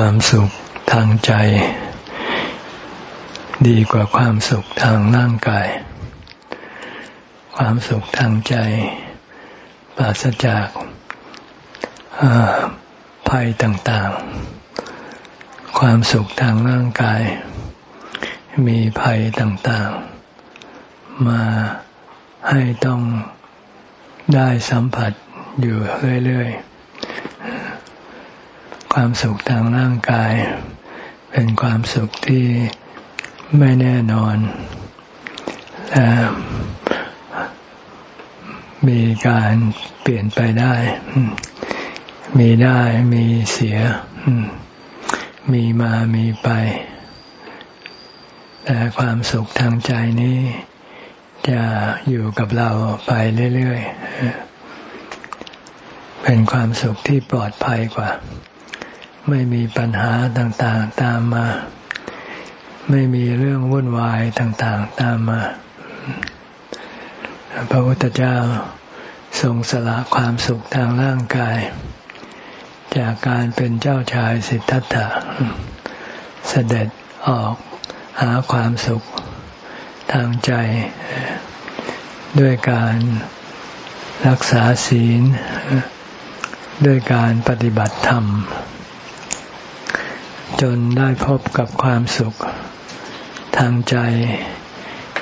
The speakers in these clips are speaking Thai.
ความสุขทางใจ ดีกว่าความสุขทางร่างกาย ความสุขทางใจปราศจากภัยต่างๆ ความสุขทางร่างกาย มีภัยต่างๆ มาให้ต้องได้สัมผัสอยู่เรื่อยๆ ความสุขทางร่างกาย เป็นความสุขที่ไม่แน่นอนและมีการเปลี่ยนไปได้ มีได้มีเสีย มีมามีไป แต่ความสุขทางใจนี้ จะอยู่กับเราไปเรื่อยๆ เป็นความสุขที่ปลอดภัยกว่า ไม่มีปัญหาต่างๆตามมา ไม่มีเรื่องวุ่นวายต่างๆตามมา พระพุทธเจ้าทรงสละความสุขทางร่างกาย จากการเป็นเจ้าชายสิทธัตถะ เสด็จออกหาความสุขทางใจ ด้วยการรักษาศีล ด้วยการปฏิบัติธรรม จนได้พบกับความสุข ทางใจ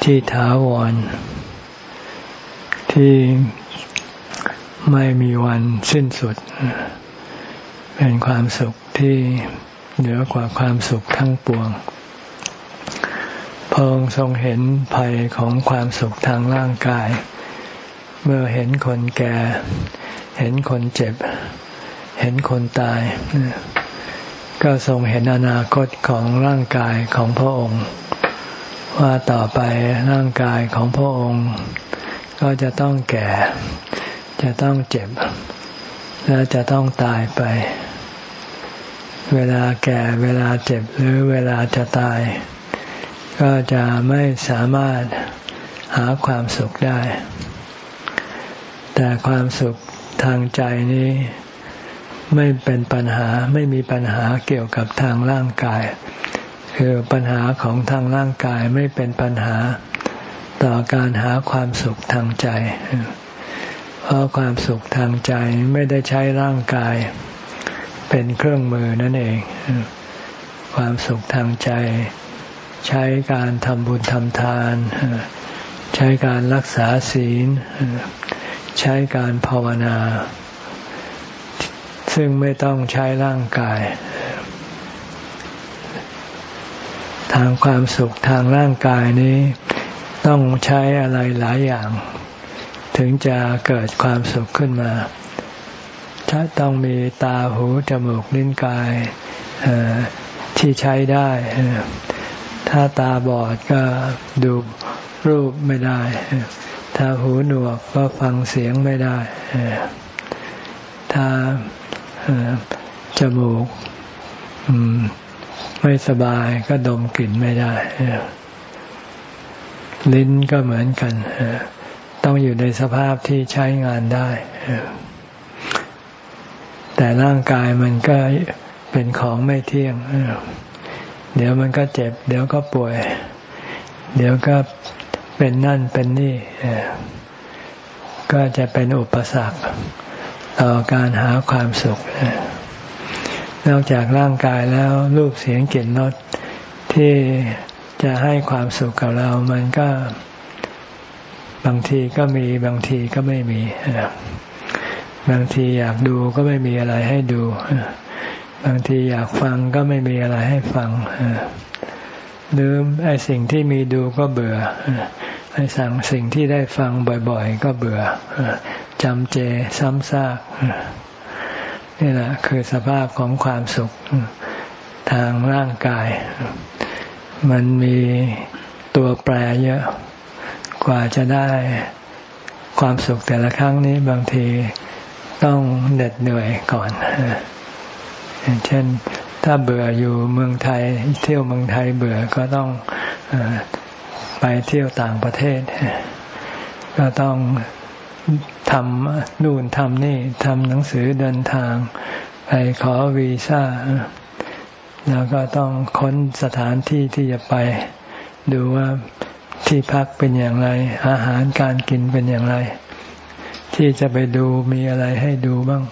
ที่ถาวร ที่ไม่มีวันสิ้นสุด เป็นความสุขที่เหนือกว่าความสุขทั้งปวงพระองค์ทรงเห็นภัยของความสุขทางร่างกาย เมื่อเห็นคนแก่ เห็นคนเจ็บ เห็นคนตาย ก็ทรงเห็นอนาคตของร่างกายของพระองค์ ว่าต่อไปร่างกายของพระองค์ ก็จะต้องแก่ จะต้องเจ็บ และจะต้องตายไป เวลาแก่เวลาเจ็บหรือเวลาจะตาย ก็จะไม่สามารถหาความสุขได้ แต่ความสุขทางใจนี้ ไม่เป็นปัญหาไม่มีปัญหาเกี่ยวกับทางร่างกาย คือปัญหาของทางร่างกายไม่เป็นปัญหาต่อการหาความสุขทางใจ เพราะความสุขทางใจไม่ได้ใช้ร่างกาย เป็นเครื่องมือนั่นเอง ความสุขทางใจ ใช้การทำบุญทำทาน ใช้การรักษาศีล ใช้การภาวนา ซึ่งไม่ต้องใช้ร่างกาย ทางความสุขทางร่างกายนี้ต้องใช้อะไรหลายอย่าง ถึงจะเกิดความสุขขึ้นมาถ้าต้องมีตาหูจมูกลิ้นกายที่ใช้ได้ ถ้าตาบอดก็ดูรูปไม่ได้ ถ้าหูหนวกก็ฟังเสียงไม่ได้ ถ้า จมูกไม่สบายก็ดมกลิ่นไม่ได้ ลิ้นก็เหมือนกัน ต้องอยู่ในสภาพที่ใช้งานได้ แต่ร่างกายมันก็เป็นของไม่เที่ยง เดี๋ยวมันก็เจ็บ เดี๋ยวก็ป่วย เดี๋ยวก็เป็นนั่นเป็นนี่ ก็จะเป็นอุปสรรค ต่อการหาความสุข นอกจากร่างกายแล้วรูปเสียงกลิ่นรสที่จะให้ความสุขกับเรา มันก็บางทีก็มีบางทีก็ไม่มี บางทีอยากดูก็ไม่มีอะไรให้ดู บางทีอยากฟังก็ไม่มีอะไรให้ฟังหรือไอ้สิ่งที่มีดูก็เบื่อ ไอ้สั่งสิ่งที่ได้ฟังบ่อย ๆ ก็เบื่อจำเจซ้ำซากนี่แหละคือสภาพของความสุขทางร่างกาย มันมีตัวแปรเยอะ กว่าจะได้ความสุขแต่ละครั้งนี้บางทีต้องเหน็ดเหนื่อยก่อนอย่างเช่นถ้าเบื่ออยู่เมืองไทย เที่ยวเมืองไทยเบื่อก็ต้อง ไปเที่ยวต่างประเทศ ก็ต้องทำนู่นทำนี่ทำหนังสือเดินทาง ไปขอวีซ่า แล้วก็ต้องค้นสถานที่ที่จะไป ดูว่าที่พักเป็นอย่างไร อาหารการกินเป็นอย่างไร ที่จะไปดูมีอะไรให้ดูบ้าง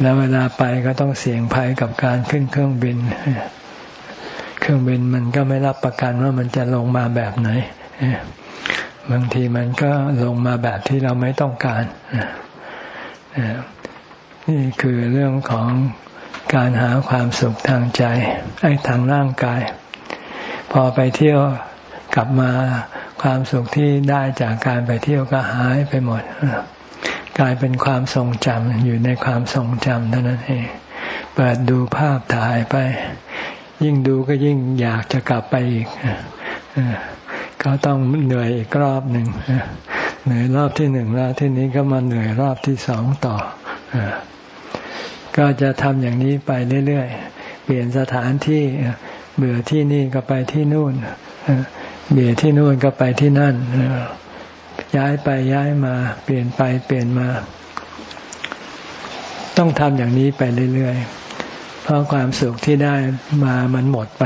แล้วเวลาไปก็ต้องเสี่ยงภัยกับการขึ้นเครื่องบิน เครื่องบินมันก็ไม่รับประกันว่ามันจะลงมาแบบไหนบางทีมันก็ลงมาแบบที่เราไม่ต้องการนี่คือเรื่องของการหาความสุขทางใจ ไอ้ทางร่างกาย พอไปเที่ยวกลับมาความสุขที่ได้จากการไปเที่ยวก็หายไปหมดกลายเป็นความทรงจำอยู่ในความทรงจำเท่านั้นเองเปิดดูภาพถ่ายไป ยิ่งดูก็ยิ่งอยากจะกลับไปอีกก็ต้องเหนื่อยอีกรอบหนึ่งเหนื่อยรอบที่หนึ่งแล้วที่นี้ก็มาเหนื่อยรอบที่สองต่อก็จะทำอย่างนี้ไปเรื่อยๆ เปลี่ยนสถานที่เบื่อที่นี่ก็ไปที่นู่นเบื่อที่นู่นก็ไปที่นั่นย้ายไปย้ายมา เปลี่ยนไปเปลี่ยนมา ต้องทำอย่างนี้ไปเรื่อยๆ เพราะความสุขที่ได้มามันหมดไป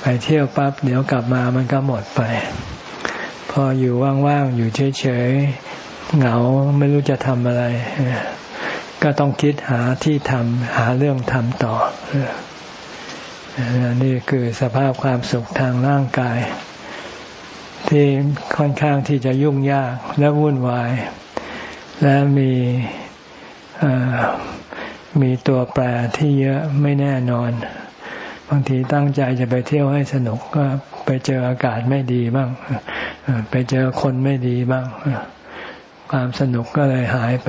ไปเที่ยวปั๊บเดี๋ยวกลับมามันก็หมดไป พออยู่ว่างๆอยู่เฉยๆเหงาไม่รู้จะทำอะไร ก็ต้องคิดหาที่ทำหาเรื่องทำต่อนี่คือสภาพความสุขทางร่างกาย ที่ค่อนข้างที่จะยุ่งยากและวุ่นวาย และมี มีตัวแปรที่เยอะไม่แน่นอน บางทีตั้งใจจะไปเที่ยวให้สนุกก็ไปเจออากาศไม่ดีบ้าง ไปเจอคนไม่ดีบ้าง ความสนุกก็เลยหายไป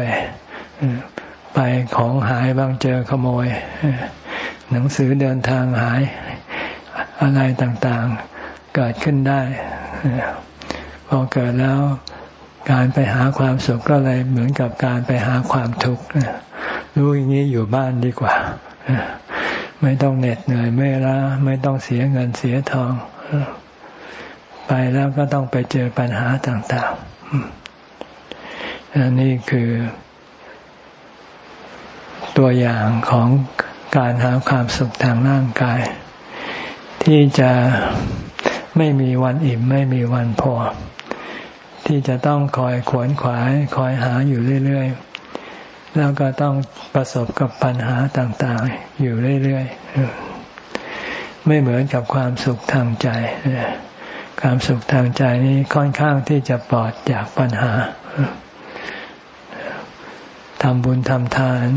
ไปของหายบ้างเจอขโมย หนังสือเดินทางหายอะไรต่างๆ เกิดขึ้นได้พอเกิดแล้วการไปหาความสุขก็เลยเหมือนกับการไปหาความทุกข์ รู้อย่างนี้อยู่บ้านดีกว่า ไม่ต้องเหน็ดเหนื่อยไม่ล้าไม่ต้องเสียเงินเสียทอง ไปแล้วก็ต้องไปเจอปัญหาต่างๆอันนี้คือตัวอย่างของการหาความสุขทางร่างกาย ที่จะไม่มีวันอิ่มไม่มีวันพอ ที่จะต้องคอยขวนขวาย คอยหาอยู่เรื่อย ๆ แล้วก็ต้องประสบกับปัญหาต่างๆ อยู่เรื่อยๆ ไม่เหมือนกับความสุขทางใจ ความสุขทางใจนี้ค่อนข้างที่จะปลอดจากปัญหาทำบุญทำทาน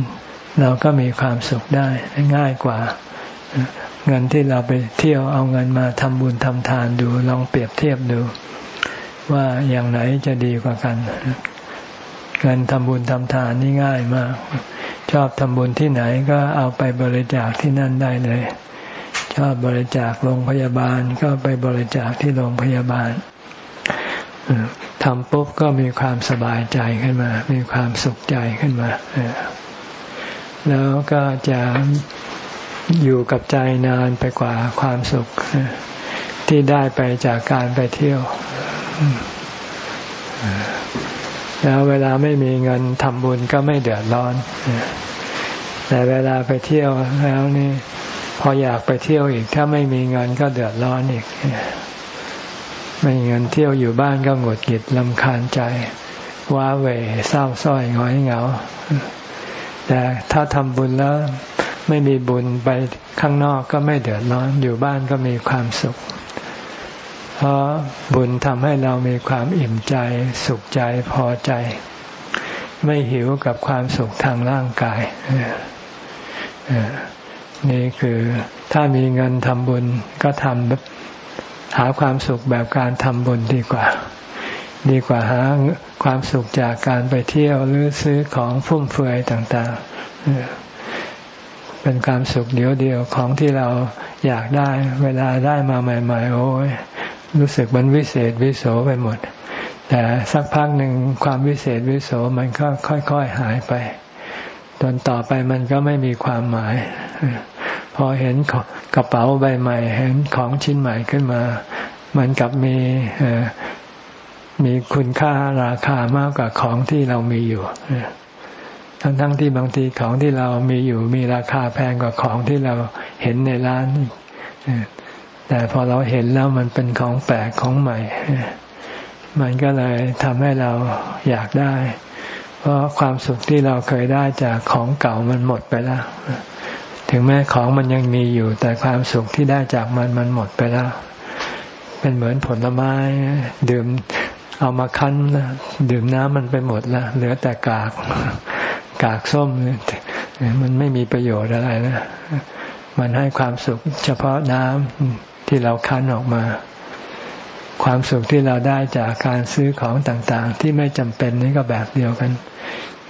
เราก็มีความสุขได้ง่ายกว่า เงินที่เราไปเที่ยวเอาเงินมาทำบุญทำทานดูลองเปรียบเทียบดู ว่าอย่างไหนจะดีกว่ากัน เงินทำบุญทำทานนี่ง่ายมาก ชอบทำบุญที่ไหนก็เอาไปบริจาคที่นั่นได้เลย ชอบบริจาคโรงพยาบาลก็ไปบริจาคที่โรงพยาบาลทำปุ๊บก็มีความสบายใจขึ้นมา มีความสุขใจขึ้นมาแล้วก็จะอยู่กับใจนานไปกว่าความสุขที่ได้ไปจากการไปเที่ยว แล้วเวลาไม่มีเงินทำบุญก็ไม่เดือดร้อน แต่เวลาไปเที่ยวแล้วนี่ พออยากไปเที่ยวอีก ถ้าไม่มีเงินก็เดือดร้อนอีก ไม่มีเงินเที่ยวอยู่บ้านก็หงุดหงิดลำคาญใจ ว้าเหวเศร้าส้อยง้อยเหงา แต่ถ้าทำบุญแล้วไม่มีบุญไปข้างนอกก็ไม่เดือดร้อน อยู่บ้านก็มีความสุข เพราะบุญทำให้เรามีความอิ่มใจ สุขใจพอใจ ไม่หิวกับความสุขทางร่างกาย นี่คือถ้ามีเงินทำบุญก็ทำหาความสุขแบบการทำบุญดีกว่า ดีกว่าหาความสุขจากการไปเที่ยวหรือซื้อของฟุ่มเฟือยต่างๆ เป็นความสุขเดียวเดียวของที่เราอยากได้ เวลาได้มาใหม่ ๆ โอ้ย รู้สึกมันวิเศษวิโสไปหมด แต่สักพักหนึ่งความวิเศษวิโสมันก็ค่อย ๆหายไปจนต่อไปมันก็ไม่มีความหมาย พอเห็นกระเป๋าใบใหม่ เห็นของชิ้นใหม่ขึ้นมา มันกลับมีมีคุณค่าราคามากกว่าของที่เรามีอยู่ทั้งๆทที่บางทีของที่เรามีอยู่มีราคาแพงกว่าของที่เราเห็นในร้าน แต่พอเราเห็นแล้วมันเป็นของแปลกของใหม่ มันก็เลยทำให้เราอยากได้ เพราะความสุขที่เราเคยได้จากของเก่ามันหมดไปแล้ว ถึงแม้ของมันยังมีอยู่ แต่ความสุขที่ได้จากมันมันหมดไปแล้ว เป็นเหมือนผลไม้ดื่มเอามาคั้นดื่มน้ำมันไปหมดแล้วเหลือแต่กากกากส้มมันไม่มีประโยชน์อะไรนะ มันให้ความสุขเฉพาะน้ำ ที่เราคั้นออกมา ความสุขที่เราได้จากการซื้อของต่างๆ ที่ไม่จำเป็นนี่ก็แบบเดียวกัน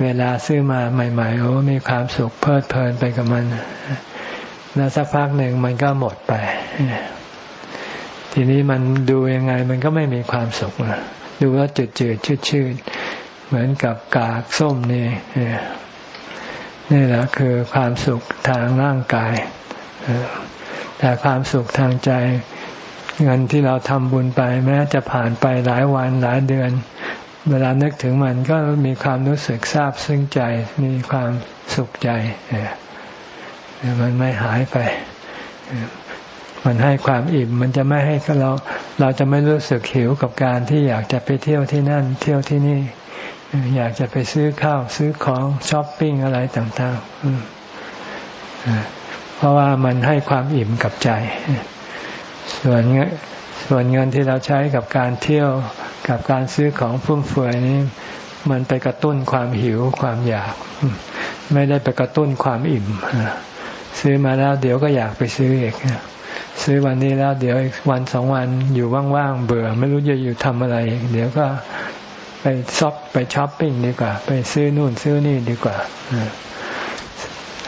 เวลาซื้อมาใหม่ ๆ โอ้มีความสุขเพลิดเพลินไปกับมัน แล้วสักพักหนึ่งมันก็หมดไปทีนี้มันดูยังไงมันก็ไม่มีความสุขนะดูว่าจืดจืดชืดชืดเหมือนกับกากส้มนี่นี่แหละคือความสุขทางร่างกาย แต่ความสุขทางใจ เงินที่เราทำบุญไปแม้จะผ่านไปหลายวันหลายเดือน เวลานึกถึงมันก็มีความรู้สึกซาบซึ้งใจ มีความสุขใจ มันไม่หายไป มันให้ความอิ่ม มันจะไม่ให้เราเราจะไม่รู้สึกหิวกับการที่อยากจะไปเที่ยวที่นั่น เที่ยวที่นี่ อยากจะไปซื้อข้าวซื้อของช้อปปิ้งอะไรต่างๆ เพราะว่ามันให้ความอิ่มกับใจ ส่วนส่วนเงินที่เราใช้กับการเที่ยวกับการซื้อของฟุ่มเฟือยนี้ มันไปกระตุ้นความหิวความอยาก ไม่ได้ไปกระตุ้นความอิ่มซื้อมาแล้วเดี๋ยวก็อยากไปซื้ออีกซื้อวันนี้แล้วเดี๋ยวอีกวันสองวันอยู่ว่างๆเบื่อ ไม่รู้จะอยู่ทำอะไร เดี๋ยวก็ไปช็อปไปช้อปปิ้งดีกว่า ไปซื้อนู่นซื้อนี่ดีกว่า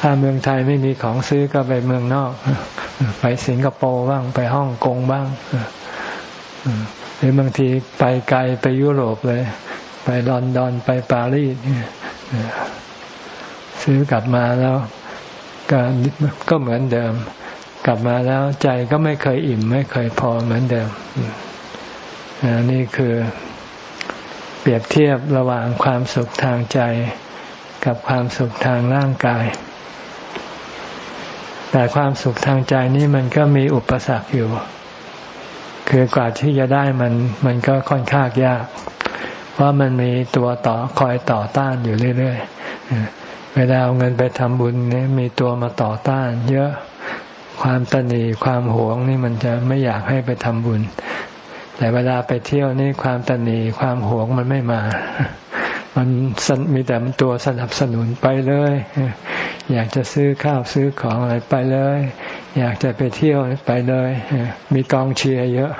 ถ้าเมืองไทยไม่มีของซื้อก็ไปเมืองนอก ไปสิงคโปร์บ้างไปฮ่องกงบ้างหรือบางทีไปไกลไปยุโรปเลย ไปลอนดอนไปปารีสซื้อกลับมาแล้วก็ก็เหมือนเดิม กลับมาแล้วใจก็ไม่เคยอิ่ม ไม่เคยพอเหมือนเดิมนี่คือเปรียบเทียบระหว่างความสุขทางใจ กับความสุขทางร่างกาย แต่ความสุขทางใจนี่มันก็มีอุปสรรคอยู่ คือกว่าที่จะได้มันมันก็ค่อนข้างยาก เพราะมันมีตัวต่อคอยต่อต้านอยู่เรื่อยๆเวลาเอาเงินไปทำบุญนี่มีตัวมาต่อต้าน เยอะความตนีความหวงนี่มันจะไม่อยากให้ไปทำบุญ แต่เวลาไปเที่ยวนี่ความตนีความหวงมันไม่มา มันมีแต่ตัวสนับสนุนไปเลย อยากจะซื้อข้าวซื้อของอะไรไปเลย อยากจะไปเที่ยวไปเลย มีกองเชียร์เยอะ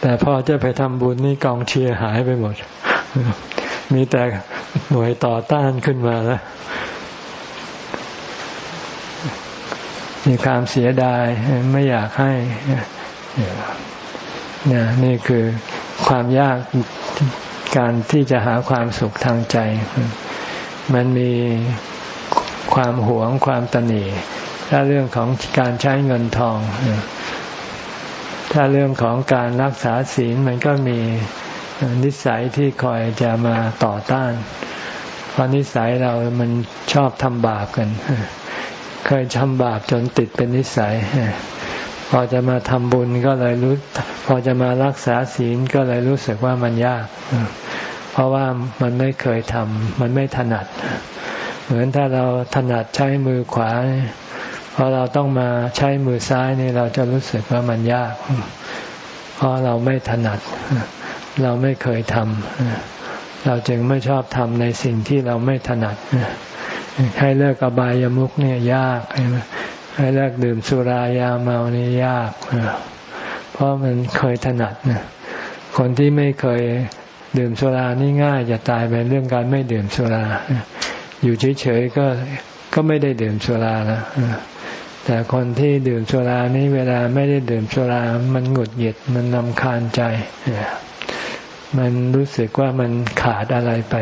แต่พอจะไปทำบุญนี่กองเชียร์หายไปหมด มีแต่หน่วยต่อต้านขึ้นมาแล้วมีความเสียดายไม่อยากให้นี่นี่คือความยาก การที่จะหาความสุขทางใจ มันมีความหวงความตนีถ้าเรื่องของการใช้เงินทอง ถ้าเรื่องของการรักษาศีลมันก็มีนิสัยที่คอยจะมาต่อต้าน เพราะนิสัยเรามันชอบทำบาปกัน เคยทำบาปจนติดเป็นนิสัย พอจะมาทำบุญก็เลยรู้ พอจะมารักษาศีลก็เลยรู้สึกว่ามันยาก เพราะว่ามันไม่เคยทำมันไม่ถนัด เหมือนถ้าเราถนัดใช้มือขวาพอเราต้องมาใช้มือซ้ายนี่เราจะรู้สึกว่ามันยาก เพราะเราไม่ถนัด เราไม่เคยทำเราจึงไม่ชอบทำในสิ่งที่เราไม่ถนัดให้เลิกอบายามุขเนี่ยยากใช่ไห้ เลิกดื่มสุรายาเมานี่ยากเพราะมันเคยถนัดคนที่ไม่เคยดื่มสุรานี่ง่ายจะตายไปเรื่องการไม่ดื่มสุรา อยู่เฉยๆก็ก็ไม่ได้ดื่มสุราแล้วแต่คนที่ดื่มสุรานี้เวลาไม่ได้ดื่มสุรา มันหงุดหงิดมันนำคาญใจ มันรู้สึกว่ามันขาดอะไรไป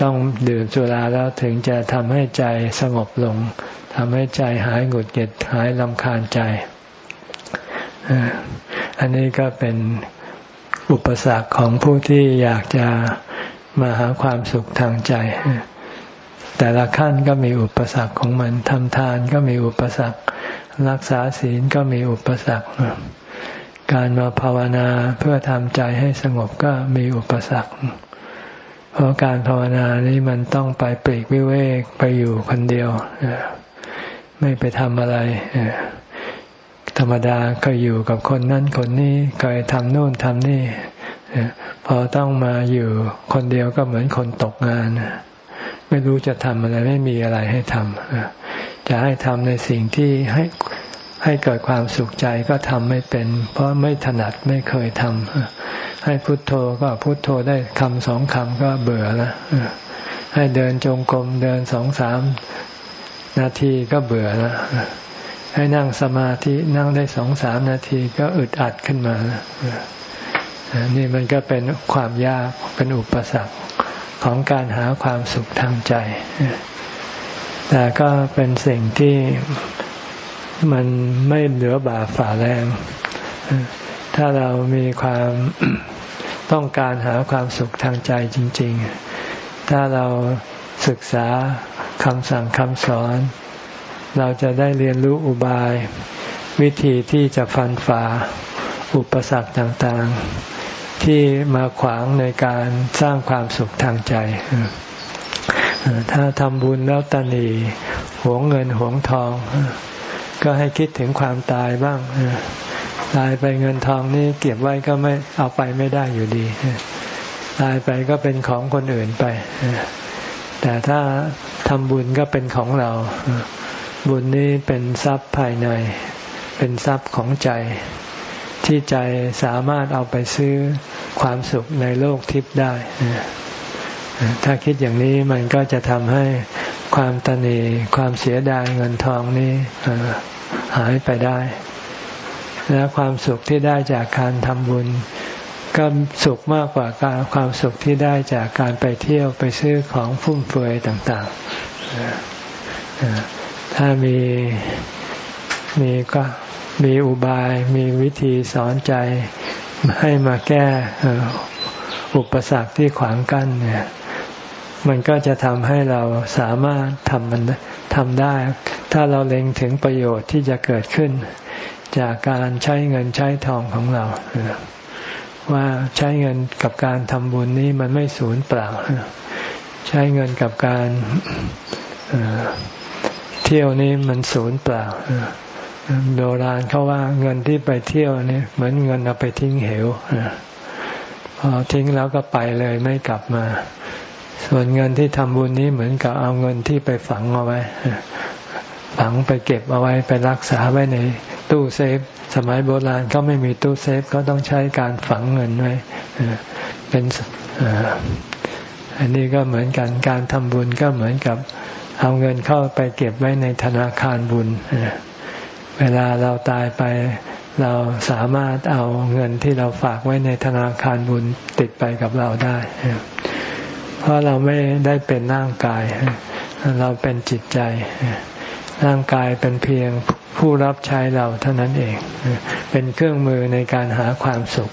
ต้องดื่มสุราแล้วถึงจะทำให้ใจสงบลงทำให้ใจหายหงุดหงิดหายลำคาญใจ อันนี้ก็เป็นอุปสรรคของผู้ที่อยากจะมาหาความสุขทางใจ แต่ละขั้นก็มีอุปสรรคของมันทำทานก็มีอุปสรรค รักษาศีลก็มีอุปสรรค การมาภาวนาเพื่อทำใจให้สงบก็มีอุปสรรค เพราะการภาวนานี้มันต้องไปปลีกวิเวกไปอยู่คนเดียวไม่ไปทำอะไรธรรมดาเคยอยู่กับคนนั้นคนนี้เคยทำโน่นทำนี่พอต้องมาอยู่คนเดียวก็เหมือนคนตกงาน ไม่รู้จะทำอะไรไม่มีอะไรให้ทำจะให้ทำในสิ่งที่ให้ ให้เกิดความสุขใจก็ทำไม่เป็น เพราะไม่ถนัดไม่เคยทำให้พุทโธก็พุทโธได้คำสองคำก็เบื่อแล้วให้เดินจงกรมเดินสองสามนาทีก็เบื่อแล้วให้นั่งสมาธินั่งได้สองสามนาทีก็อึดอัดขึ้นมานี่มันก็เป็นความยากเป็นอุปสรรคของการหาความสุขทางใจ แต่ก็เป็นสิ่งที่ มันไม่เหลือบาฝ่าแรง ถ้าเรามีความต้องการหาความสุขทางใจจริง ๆ ถ้าเราศึกษาคำสั่งคำสอน เราจะได้เรียนรู้อุบาย วิธีที่จะฟันฝ่าอุปสรรคต่างๆ ที่มาขวางในการสร้างความสุขทางใจถ้าทำบุญแล้วตันีหวงเงินหวงทอง ก็ให้คิดถึงความตายบ้างตายไปเงินทองนี่เก็บไว้ก็ไม่เอาไปไม่ได้อยู่ดีตายไปก็เป็นของคนอื่นไปแต่ถ้าทำบุญก็เป็นของเรา บุญนี้เป็นทรัพย์ภายใน เป็นทรัพย์ของใจ ที่ใจสามารถเอาไปซื้อความสุขในโลกทิพย์ได้ ถ้าคิดอย่างนี้มันก็จะทำให้ความตนีความเสียดายเงินทองนี้หายไปได้ และความสุขที่ได้จากการทำบุญ ก็สุขมากกว่าการความสุขที่ได้จากการไปเที่ยวไปซื้อของฟุ่มเฟือยต่างๆ ถ้ามีมีก็มีอุบายมีวิธีสอนใจให้มาแก้ อุปสรรคที่ขวางกั้นเนี่ย มันก็จะทำให้เราสามารถทำมันทำได้ ถ้าเราเล็งถึงประโยชน์ที่จะเกิดขึ้น จากการใช้เงินใช้ทองของเรา ว่าใช้เงินกับการทำบุญนี้มันไม่สูญเปล่า ใช้เงินกับการเที่ยวนี้มันศูนย์เปล่าโบราณเขาว่าเงินที่ไปเที่ยวนี่เหมือนเงินเอาไปทิ้งเหว ทิ้งแล้วก็ไปเลยไม่กลับมา ส่วนเงินที่ทำบุญนี้เหมือนกับเอาเงินที่ไปฝังเอาไว้ ฝังไปเก็บเอาไว้ไปรักษาไว้ในตู้เซฟ สมัยโบราณเขาไม่มีตู้เซฟก็ต้องใช้การฝังเงินไว้เป็นอันนี้ก็เหมือนกันการทำบุญก็เหมือนกับเอาเงินเข้าไปเก็บไว้ในธนาคารบุญ เวลาเราตายไปเราสามารถเอาเงินที่เราฝากไว้ในธนาคารบุญติดไปกับเราได้ เพราะเราไม่ได้เป็นร่างกาย เราเป็นจิตใจ ร่างกายเป็นเพียงผู้รับใช้เราเท่านั้นเอง เป็นเครื่องมือในการหาความสุข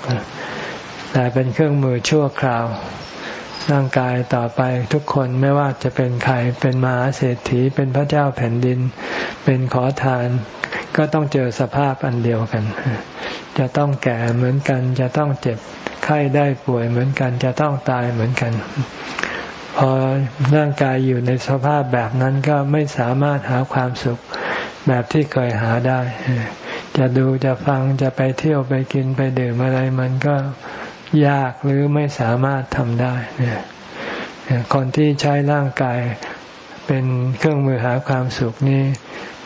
แต่เป็นเครื่องมือชั่วคราว ร่างกายต่อไปทุกคนไม่ว่าจะเป็นใคร เป็นมหาเศรษฐี เป็นพระเจ้าแผ่นดิน เป็นขอทาน ก็ต้องเจอสภาพอันเดียวกัน จะต้องแก่เหมือนกัน จะต้องเจ็บไข้ได้ป่วยเหมือนกัน จะต้องตายเหมือนกัน พอร่างกายอยู่ในสภาพแบบนั้นก็ไม่สามารถหาความสุขแบบที่เคยหาได้ จะดูจะฟังจะไปเที่ยวไปกินไปดื่มอะไรมันก็ยากหรือไม่สามารถทำได้เนี่ยคนที่ใช้ร่างกายเป็นเครื่องมือหาความสุขนี่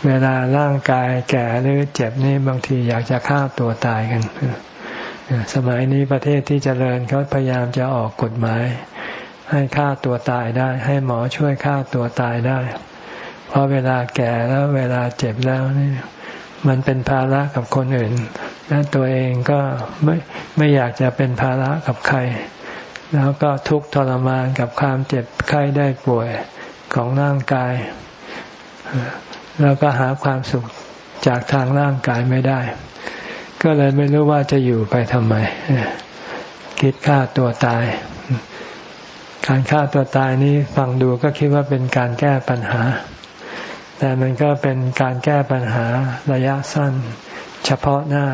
เวลาร่างกายแก่หรือเจ็บนี่บางทีอยากจะฆ่าตัวตายกัน สมัยนี้ประเทศที่เจริญเขาพยายามจะออกกฎหมาย ให้ฆ่าตัวตายได้ ให้หมอช่วยฆ่าตัวตายได้ เพราะเวลาแก่แล้วเวลาเจ็บแล้วนี่มันเป็นภาระกับคนอื่น และตัวเองก็ไม่ไม่อยากจะเป็นภาระกับใคร แล้วก็ทุกข์ทรมานกับความเจ็บไข้ได้ป่วยของร่างกาย แล้วก็หาความสุขจากทางร่างกายไม่ได้ ก็เลยไม่รู้ว่าจะอยู่ไปทำไม คิดฆ่าตัวตาย การฆ่าตัวตายนี้ฟังดูก็คิดว่าเป็นการแก้ปัญหา แต่มันก็เป็นการแก้ปัญหาระยะสั้น เฉพาะหน้า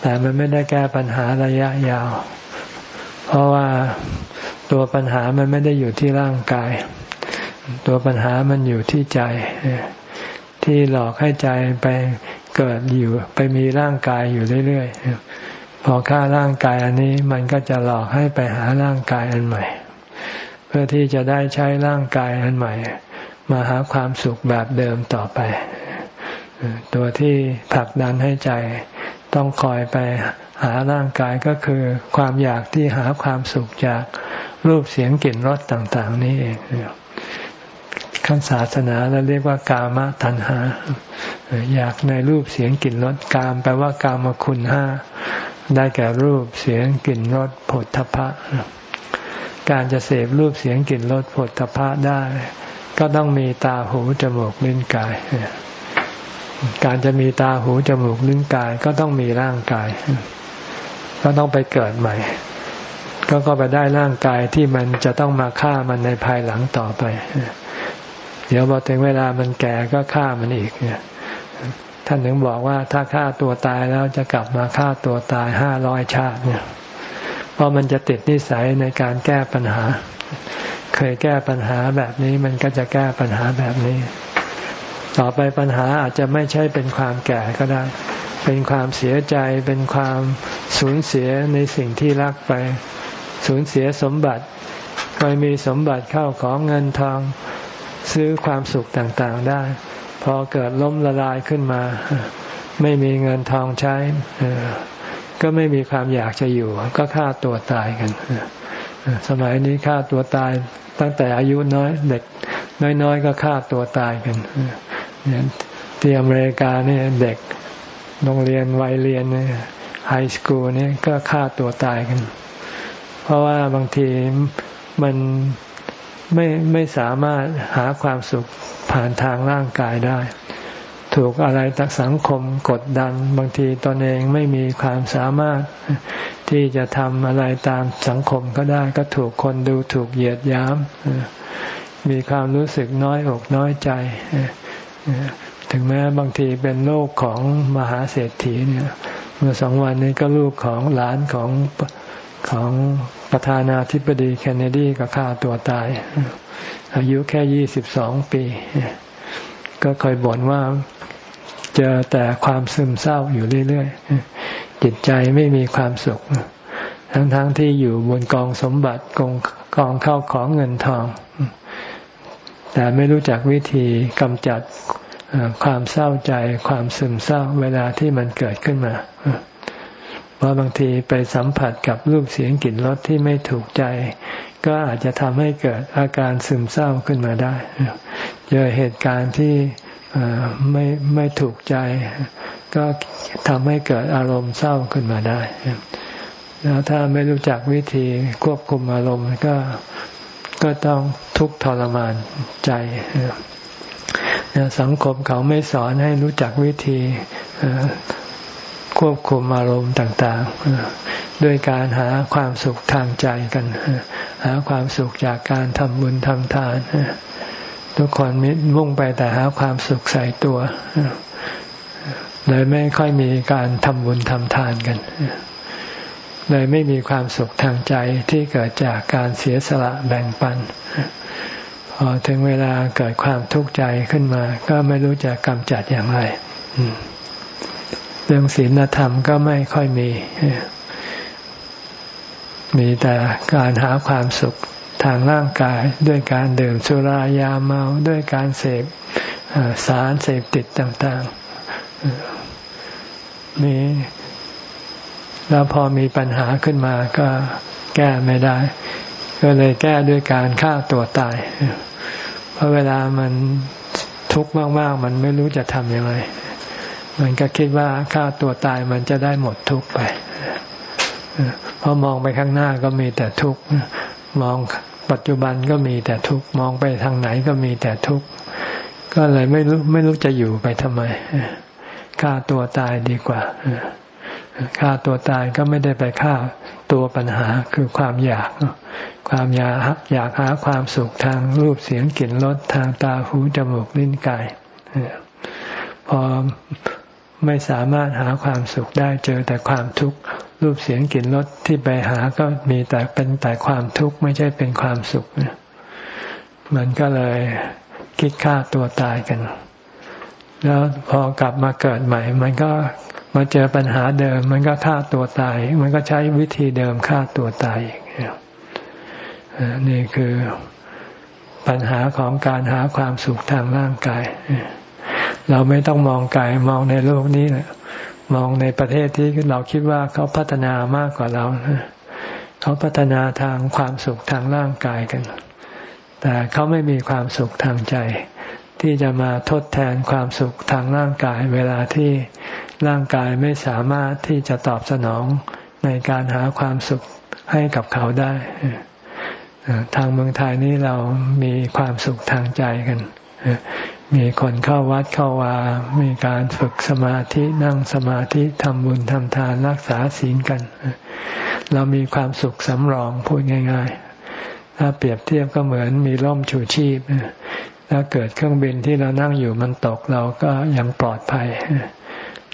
แต่มันไม่ได้แก้ปัญหาระยะยาว เพราะว่าตัวปัญหามันไม่ได้อยู่ที่ร่างกาย ตัวปัญหามันอยู่ที่ใจ ที่หลอกให้ใจไปเกิดอยู่ ไปมีร่างกายอยู่เรื่อยๆพอฆ่าร่างกายอันนี้มันก็จะหลอกให้ไปหาร่างกายอันใหม่ เพื่อที่จะได้ใช้ร่างกายอันใหม่ มาหาความสุขแบบเดิมต่อไป ตัวที่ผลักดันให้ใจต้องคอยไปหาร่างกายก็คือความอยากที่หาความสุขจากรูปเสียงกลิ่นรสต่าง ๆ นี่เอง ขั้นศาสนาเราเรียกว่ากามตัณหา อยากในรูปเสียงกลิ่นรสกามแปลว่ากามคุณห้าได้แก่รูปเสียงกลิ่นรสผลทพะ การจะเสพรูปเสียงกลิ่นรสผลทพะได้ ก็ต้องมีตาหูจมูกลิ้นกาย การจะมีตาหูจมูกลิ้นกายก็ต้องมีร่างกาย ก็ต้องไปเกิดใหม่ ก็ก็ไปได้ร่างกายที่มันจะต้องมาฆ่ามันในภายหลังต่อไป เดี๋ยวพอถึงเวลามันแก่ก็ฆ่ามันอีกเนี่ยท่านถึงบอกว่าถ้าฆ่าตัวตายแล้วจะกลับมาฆ่าตัวตายห้าร้อยชาติเนี่ยเพราะมันจะติดนิสัยในการแก้ปัญหา เคยแก้ปัญหาแบบนี้มันก็จะแก้ปัญหาแบบนี้ ต่อไปปัญหาอาจจะไม่ใช่เป็นความแก่ก็ได้ เป็นความเสียใจเป็นความสูญเสียในสิ่งที่รักไป สูญเสียสมบัติเคยมีสมบัติเข้าของเงินทอง ซื้อความสุขต่างๆได้ พอเกิดล้มละลายขึ้นมา ไม่มีเงินทองใช้ก็ไม่มีความอยากจะอยู่ ก็ฆ่าตัวตายกันสมัยนี้ฆ่าตัวตายตั้งแต่อายุน้อยเด็กน้อยๆ ก็ฆ่าตัวตายกันที่อเมริกาเนี่ยเด็กโรงเรียนวัยเรียนเนี่ยไฮสคูลเนี่ยก็ฆ่าตัวตายกัน เพราะว่าบางทีมัน ไม่ไม่สามารถหาความสุขผ่านทางร่างกายได้ ถูกอะไรตักสังคมกดดัน บางทีตนเองไม่มีความสามารถที่จะทำอะไรตามสังคมก็ได้ ก็ถูกคนดูถูกเหยียดย้ำมีความรู้สึกน้อยอกน้อยใจ ถึงแม้บางทีเป็นลูกของมหาเศรษฐีเนี่ยเมื่อสองวันนี้ก็ลูกของหลานของ ของประธานาธิบดีเคนเนดีก็ฆ่าตัวตาย อายุแค่ยี่สิบสองปี ก็คอยบ่นว่าเจอแต่ความซึมเศร้าอยู่เรื่อยๆ จิตใจไม่มีความสุข ทั้งๆทที่อยู่บนกองสมบัติกองกองเข้าของเงินทอง แต่ไม่รู้จักวิธีกำจัดความเศร้าใจ ความซึมเศร้าเวลาที่มันเกิดขึ้นมา เพราะบางทีไปสัมผัสกับรูปเสียงกลิ่นรสที่ไม่ถูกใจ ก็อาจจะทำให้เกิดอาการซึมเศร้าขึ้นมาได้ เจอเหตุการณ์ที่ไม่ไม่ถูกใจ ก็ทำให้เกิดอารมณ์เศร้าขึ้นมาได้ แล้วถ้าไม่รู้จักวิธีควบคุมอารมณ์ก็ก็ต้องทุกข์ทรมานใจสังคมเขาไม่สอนให้รู้จักวิธี ควบคุมอารมณ์ต่างๆ ด้วยการหาความสุขทางใจกัน หาความสุขจากการทำบุญทำทาน ทุกคนมิมุ่งไปแต่หาความสุขใส่ตัวเลยไม่ค่อยมีการทำบุญทำทานกันเลยไม่มีความสุขทางใจที่เกิดจากการเสียสละแบ่งปัน พอถึงเวลาเกิดความทุกข์ใจขึ้นมา ก็ไม่รู้จะกำจัดอย่างไร เรื่องศีลธรรมก็ไม่ค่อยมี มีแต่การหาความสุขทางร่างกายด้วยการดื่มสุรายาเมาด้วยการเสพสารเสพติดต่างๆมีแล้วพอมีปัญหาขึ้นมาก็แก้ไม่ได้ ก็เลยแก้ด้วยการฆ่าตัวตาย เพราะเวลามันทุกข์มาก ๆ มันไม่รู้จะทำยังไง มันก็คิดว่าฆ่าตัวตายมันจะได้หมดทุกข์ไปพอมองไปข้างหน้าก็มีแต่ทุกข์มองปัจจุบันก็มีแต่ทุกข์มองไปทางไหนก็มีแต่ทุกข์ก็เลยไม่รู้ไม่รู้จะอยู่ไปทำไมฆ่าตัวตายดีกว่าฆ่าตัวตายก็ไม่ได้ไปฆ่าตัวปัญหาคือความอยาก ความอยากอยากหาความสุขทางรูปเสียงกลิ่นรสทางตาหูจมูกลิ้นกายพอ ไม่สามารถหาความสุขได้เจอแต่ความทุกข์รูปเสียงกลิ่นรสที่ไปหาก็มีแต่เป็นแต่ความทุกข์ไม่ใช่เป็นความสุขมันก็เลยคิดฆ่าตัวตายกัน แล้วพอกลับมาเกิดใหม่ มันก็มาเจอปัญหาเดิม มันก็ฆ่าตัวตาย มันก็ใช้วิธีเดิมฆ่าตัวตายอีกนี่คือปัญหาของการหาความสุขทางร่างกาย เราไม่ต้องมองไกลมองในโลกนี้นะมองในประเทศที่เราคิดว่าเขาพัฒนามากกว่าเราเขาพัฒนาทางความสุขทางร่างกายกัน แต่เขาไม่มีความสุขทางใจ ที่จะมาทดแทนความสุขทางร่างกาย เวลาที่ร่างกายไม่สามารถที่จะตอบสนองในการหาความสุขให้กับเขาได้ทางเมืองไทยนี้เรามีความสุขทางใจกัน มีคนเข้าวัดเข้าวา มีการฝึกสมาธินั่งสมาธิทำบุญทำทานรักษาศีลกัน เรามีความสุขสำรองพูดง่าย ๆ ถ้าเปรียบเทียบก็เหมือนมีร่มชูชีพถ้าเกิดเครื่องบินที่เรานั่งอยู่มันตกเราก็ยังปลอดภัย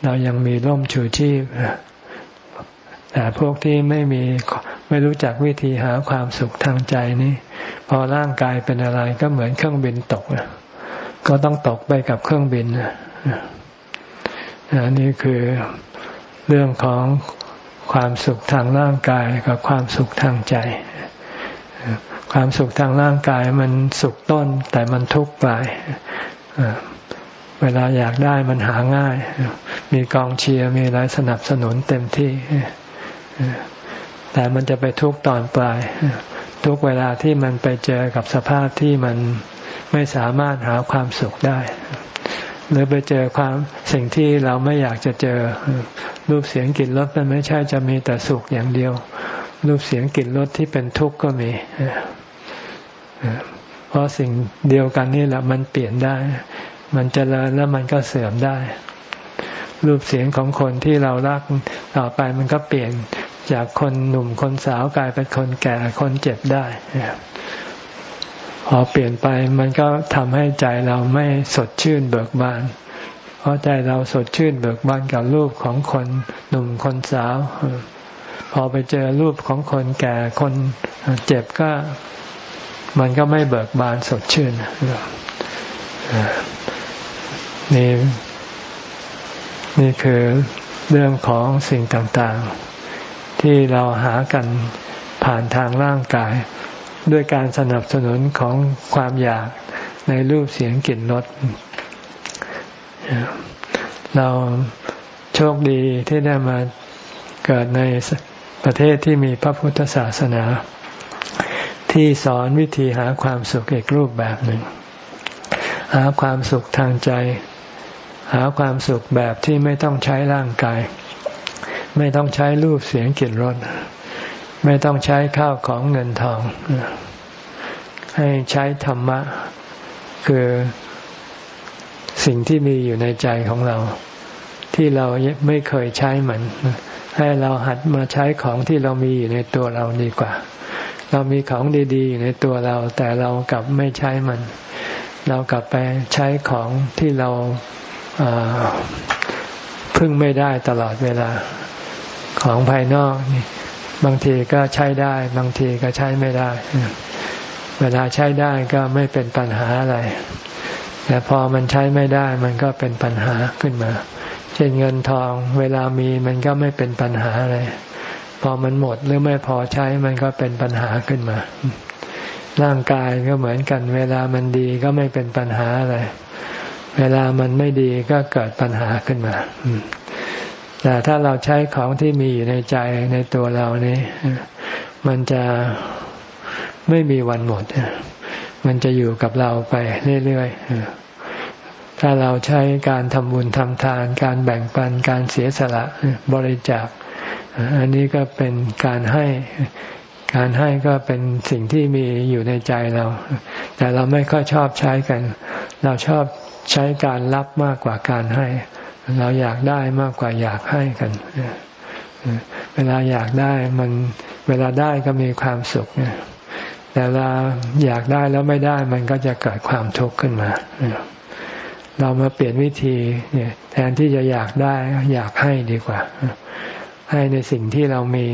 เรายังมีร่มชูชีพแต่พวกที่ไม่มีไม่รู้จักวิธีหาความสุขทางใจนี่พอร่างกายเป็นอะไรก็เหมือนเครื่องบินตก ก็ต้องตกไปกับเครื่องบินอันนี้คือเรื่องของความสุขทางร่างกายกับความสุขทางใจ ความสุขทางร่างกายมันสุขต้นแต่มันทุกข์ปลายเวลาอยากได้มันหาง่าย มีกองเชียร์มีอะไรสนับสนุนเต็มที่ แต่มันจะไปทุกข์ตอนปลาย ทุกเวลาที่มันไปเจอกับสภาพที่มันไม่สามารถหาความสุขได้ หรือไปเจอความสิ่งที่เราไม่อยากจะเจอ รูปเสียงกลิ่นรสมันไม่ใช่จะมีแต่สุขอย่างเดียว รูปเสียงกลิ่นรสที่เป็นทุกข์ก็มีเพราะสิ่งเดียวกันนี่แหละมันเปลี่ยนได้ มันจเจริญแล้วมันก็เสื่อมได้ รูปเสียงของคนที่เรารักต่อไปมันก็เปลี่ยน จากคนหนุ่มคนสาวกลายเป็นคนแก่คนเจ็บได้พอเปลี่ยนไปมันก็ทำให้ใจเราไม่สดชื่นเบิกบาน เพราะใจเราสดชื่นเบิกบานกับรูปของคนหนุ่มคนสาว พอไปเจอรูปของคนแก่คนเจ็บก็มันก็ไม่เบิกบานสดชื่นนี่นี่คือเรื่องของสิ่งต่างๆ ที่เราหากันผ่านทางร่างกาย ด้วยการสนับสนุนของความอยากในรูปเสียงกลิ่นรสเราโชคดีที่ได้มาเกิดในประเทศที่มีพระพุทธศาสนา ที่สอนวิธีหาความสุขอีกรูปแบบหนึ่ง หาความสุขทางใจ หาความสุขแบบที่ไม่ต้องใช้ร่างกาย ไม่ต้องใช้รูปเสียงกลิ่นรสไม่ต้องใช้ข้าวของเงินทอง ให้ใช้ธรรมะ คือสิ่งที่มีอยู่ในใจของเรา ที่เราไม่เคยใช้มัน ให้เราหัดมาใช้ของที่เรามีอยู่ในตัวเราดีกว่า เรามีของดีๆอยู่ในตัวเรา แต่เรากลับไม่ใช้มัน เรากลับไปใช้ของที่เราพึ่งไม่ได้ตลอดเวลา ของภายนอกนี่บางทีก็ใช้ได้ บางทีก็ใช้ไม่ได้ เวลาใช้ได้ก็ไม่เป็นปัญหาอะไร แต่พอมันใช้ไม่ได้ มันก็เป็นปัญหาขึ้นมา เช่นเงินทอง เวลามีมันก็ไม่เป็นปัญหาอะไร พอมันหมดหรือไม่พอใช้มันก็เป็นปัญหาขึ้นมา ร่างกายก็เหมือนกัน เวลามันดีก็ไม่เป็นปัญหาอะไร เวลามันไม่ดีก็เกิดปัญหาขึ้นมา แต่ถ้าเราใช้ของที่มีอยู่ในใจในตัวเรานี้ มันจะไม่มีวันหมด มันจะอยู่กับเราไปเรื่อยๆ ถ้าเราใช้การทำบุญทำทาน การแบ่งปัน การเสียสละบริจาค อันนี้ก็เป็นการให้ การให้ก็เป็นสิ่งที่มีอยู่ในใจเรา แต่เราไม่ค่อยชอบใช้กัน เราชอบใช้การรับมากกว่าการให้ เราอยากได้มากกว่าอยากให้กัน เวลาอยากได้มันเวลาได้ก็มีความสุขแต่เวลาอยากได้แล้วไม่ได้มันก็จะเกิดความทุกข์ขึ้นมา เรามาเปลี่ยนวิธีเนี่ยแทนที่จะอยากได้อยากให้ดีกว่า ให้ในสิ่งที่เรามี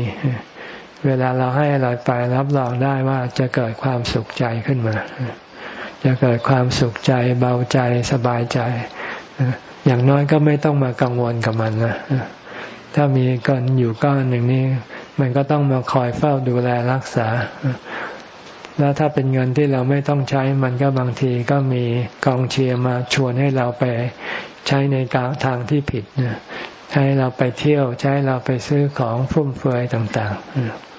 เวลาเราให้อะไรไปรับรองได้ว่าจะเกิดความสุขใจขึ้นมา จะเกิดความสุขใจเบาใจสบายใจ อย่างน้อยก็ไม่ต้องมากังวลกับมันนะถ้ามีเงินอยู่ก้อนหนึ่งนี้มันก็ต้องมาคอยเฝ้าดูแลรักษา แล้วถ้าเป็นเงินที่เราไม่ต้องใช้มันก็บางทีก็มีกองเชียร์มาชวนให้เราไปใช้ในกาทางที่ผิดนะใช้เราไปเที่ยวใช้เราไปซื้อของฟุ่มเฟือยต่าง ๆ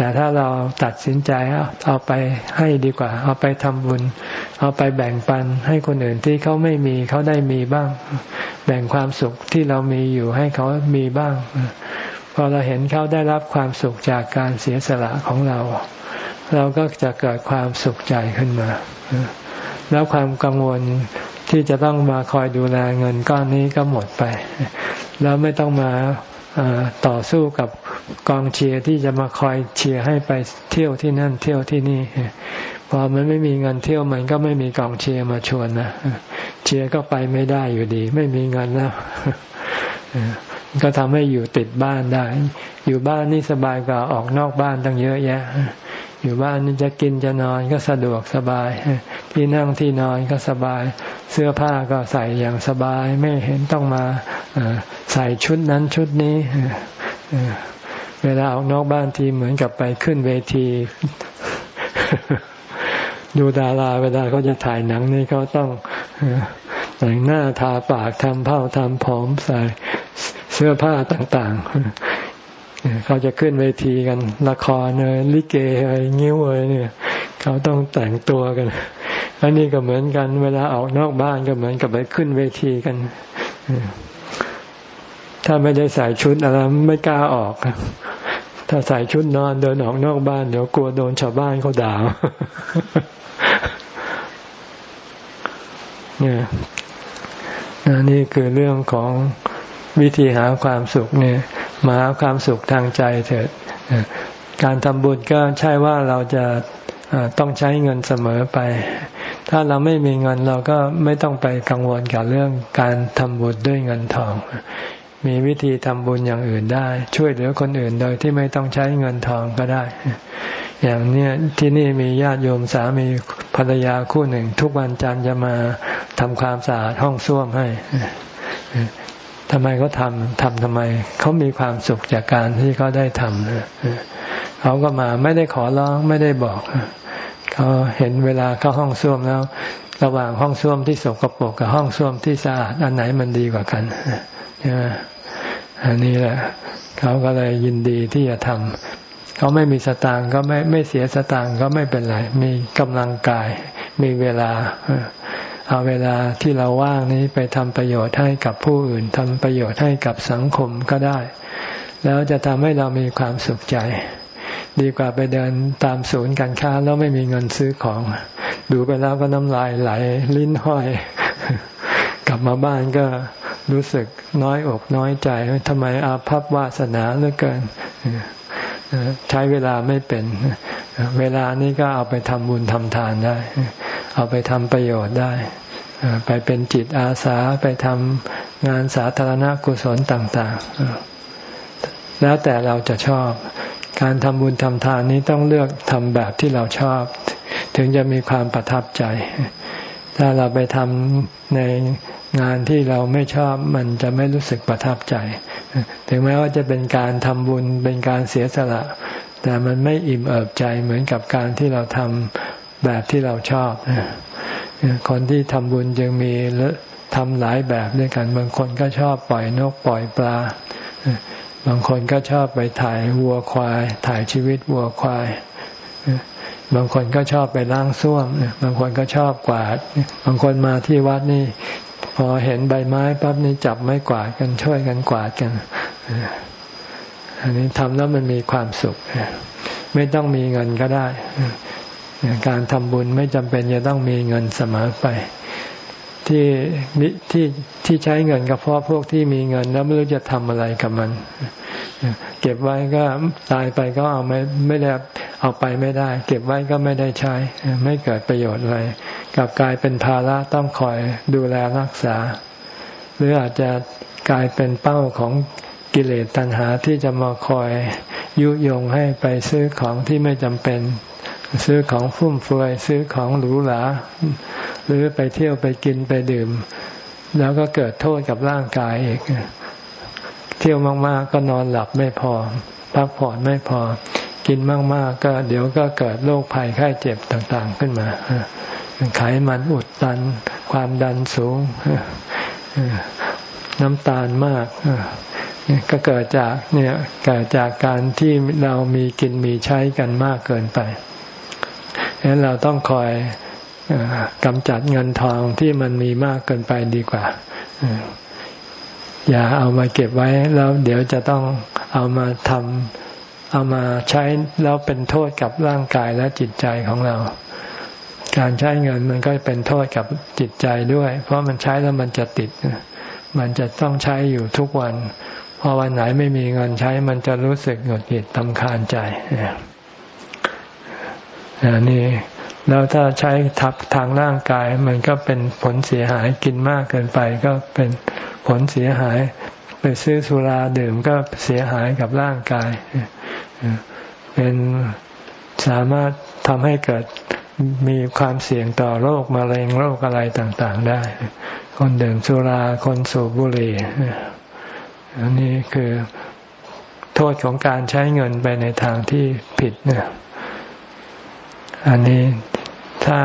แต่ถ้าเราตัดสินใจเอาไปให้ดีกว่า เอาไปทำบุญ เอาไปแบ่งปันให้คนอื่นที่เขาไม่มีเขาได้มีบ้าง แบ่งความสุขที่เรามีอยู่ให้เขามีบ้าง พอเราเห็นเขาได้รับความสุขจากการเสียสละของเรา เราก็จะเกิดความสุขใจขึ้นมา แล้วความกังวลที่จะต้องมาคอยดูแลเงินก้อนนี้ก็หมดไป แล้วไม่ต้องมาต่อสู้กับ กองเชียร์ที่จะมาคอยเชียร์ให้ไปเที่ยวที่นั่นเที่ยวที่นี่พอมันไม่มีเงินเที่ยวมันก็ไม่มีกองเชียร์มาชวนนะเชียร์ก็ไปไม่ได้อยู่ดี ไม่มีเงินแล้วก็ทำให้อยู่ติดบ้านได้ อยู่บ้านนี่สบายกว่าออกนอกบ้านตั้งเยอะแยะ อยู่บ้านนี่จะกินจะนอนก็สะดวกสบาย ที่นั่งที่นอนก็สบาย เสื้อผ้าก็ใส่อย่างสบาย ไม่เห็นต้องมาใส่ชุดนั้นชุดนี้ เวลาออกนอกบ้านทีเหมือนกับไปขึ้นเวที ดูดาราเวลาเขาจะถ่ายหนังนี่เขาต้องแต่งหน้าทาปากทำเผ้าทำผมใส่เสื้อผ้าต่างๆ เขาจะขึ้นเวทีกัน ละครเลยลิเกอะไรงิ้วเลยเนี่ยเขาต้องแต่งตัวกันอันนี้ก็เหมือนกัน เวลาออกนอกบ้านก็เหมือนกับไปขึ้นเวทีกัน ถ้าไม่ได้ใส่ชุดอะไรไม่กล้าออก ถ้าใส่ชุดนอนเดินออกนอกบ้านเดี๋ยวกลัวโดนชาวบ้านเขาด่าเนี่ยนี่คือเรื่องของวิธีหาความสุขเนี่ย มาหาความสุขทางใจเถิดการทำบุญก็ใช่ว่าเราจะต้องใช้เงินเสมอไป ถ้าเราไม่มีเงินเราก็ไม่ต้องไปกังวลกับเรื่องการทำบุญด้วยเงินทอง มีวิธีทำบุญอย่างอื่นได้ ช่วยเหลือคนอื่นโดยที่ไม่ต้องใช้เงินทองก็ได้ อย่างเนี้ยที่นี่มีญาติโยมสามีภรรยาคู่หนึ่ง ทุกวันจันทร์จะมาทำความสะอาดห้องส้วมให้ทำไมเขาทำทำทำไม เขามีความสุขจากการที่เขาได้ทำเขาก็มาไม่ได้ขอร้องไม่ได้บอกเขาเห็นเวลาเข้าห้องส้วมแล้ว ระหว่างห้องส้วมที่สกปรกกับห้องส้วมที่สะอาดอันไหนมันดีกว่ากันใช่ไหม อันนี้แหละ เขาก็เลยยินดีที่จะทำเขาไม่มีสตางก็ไม่ไม่เสียสตางก็ไม่เป็นไร มีกำลังกาย มีเวลา เอาเวลาที่เราว่างนี้ไปทำประโยชน์ให้กับผู้อื่นทำประโยชน์ให้กับสังคมก็ได้ แล้วจะทำให้เรามีความสุขใจ ดีกว่าไปเดินตามศูนย์การค้าแล้วไม่มีเงินซื้อของ ดูไปแล้วก็น้ำลายไหลลิ้นห้อย กลับมาบ้านก็ รู้สึกน้อยอกน้อยใจทำไมอาภัพวาสนาเหลือเกินใช้เวลาไม่เป็น เวลานี้ก็เอาไปทำบุญทำทานได้ เอาไปทำประโยชน์ได้ ไปเป็นจิตอาสาไปทำงานสาธารณกุศลต่างๆ แล้วแต่เราจะชอบ การทำบุญทำทานนี้ต้องเลือกทำแบบที่เราชอบ ถึงจะมีความประทับใจ ถ้าเราไปทำในงานที่เราไม่ชอบมันจะไม่รู้สึกประทับใจ ถึงแม้ว่าจะเป็นการทำบุญเป็นการเสียสละ แต่มันไม่อิ่มเอิบใจเหมือนกับการที่เราทำแบบที่เราชอบคนที่ทำบุญจึงมีทำหลายแบบด้วยกัน บางคนก็ชอบปล่อยนกปล่อยปลา บางคนก็ชอบไปถ่ายวัวควาย ถ่ายชีวิตวัวควาย บางคนก็ชอบไปล้างส้วมบางคนก็ชอบกวาด บางคนมาที่วัดนี่ พอเห็นใบไม้ปั๊บนี่จับไม้กวาดกันช่วยกันกวาดกัน อันนี้ทำแล้วมันมีความสุข ไม่ต้องมีเงินก็ได้ การทำบุญไม่จำเป็นจะต้องมีเงินเสมอไป ที่ที่ที่ใช้เงินก็เพราะพวกที่มีเงิน แล้วไม่รู้จะทำอะไรกับมัน เก็บไว้ก็ตายไปก็เอาไม่ไม่ได้เอาไปไม่ได้ เก็บไว้ก็ไม่ได้ใช้ ไม่เกิดประโยชน์เลยกลับกลายเป็นภาระต้องคอยดูแลรักษา หรืออาจจะกลายเป็นเป้าของกิเลสตัณหาที่จะมาคอยยุยงให้ไปซื้อของที่ไม่จำเป็น ซื้อของฟุ่มเฟือยซื้อของหรูหรา หรือไปเที่ยวไปกินไปดื่ม แล้วก็เกิดโทษกับร่างกายอีก เที่ยวมาก ๆ ก็นอนหลับไม่พอ พักผ่อนไม่พอ กินมาก ๆ ก็เดี๋ยวก็เกิดโรคภัยไข้เจ็บต่างๆขึ้นมาไขมันอุดตัน ความดันสูง น้ำตาลมากก็เกิดจากเนี่ยเกิดจากการที่เรามีกินมีใช้กันมากเกินไปฉะนั้นเราต้องคอย กำจัดเงินทองที่มันมีมากเกินไปดีกว่า อย่าเอามาเก็บไว้แล้วเดี๋ยวจะต้องเอามาทำเอามาใช้แล้วเป็นโทษกับร่างกายและจิตใจของเรา การใช้เงินมันก็เป็นโทษกับจิตใจด้วย เพราะมันใช้แล้วมันจะติด มันจะต้องใช้อยู่ทุกวันพอวันไหนไม่มีเงินใช้มันจะรู้สึกหงุดหงิดตำคาญใจนี่ แล้วถ้าใช้ทับทางร่างกาย มันก็เป็นผลเสียหายกินมากเกินไป ก็เป็นผลเสียหาย ไปซื้อสุราดื่มก็เสียหายกับร่างกาย เป็นสามารถทำให้เกิดมีความเสี่ยงต่อโรคมะเร็งโรคอะไรต่างๆได้ คนดื่มสุราคนสูบบุหรี่อันนี้คือโทษของการใช้เงินไปในทางที่ผิดเนี่ยอันนี้ ถ้า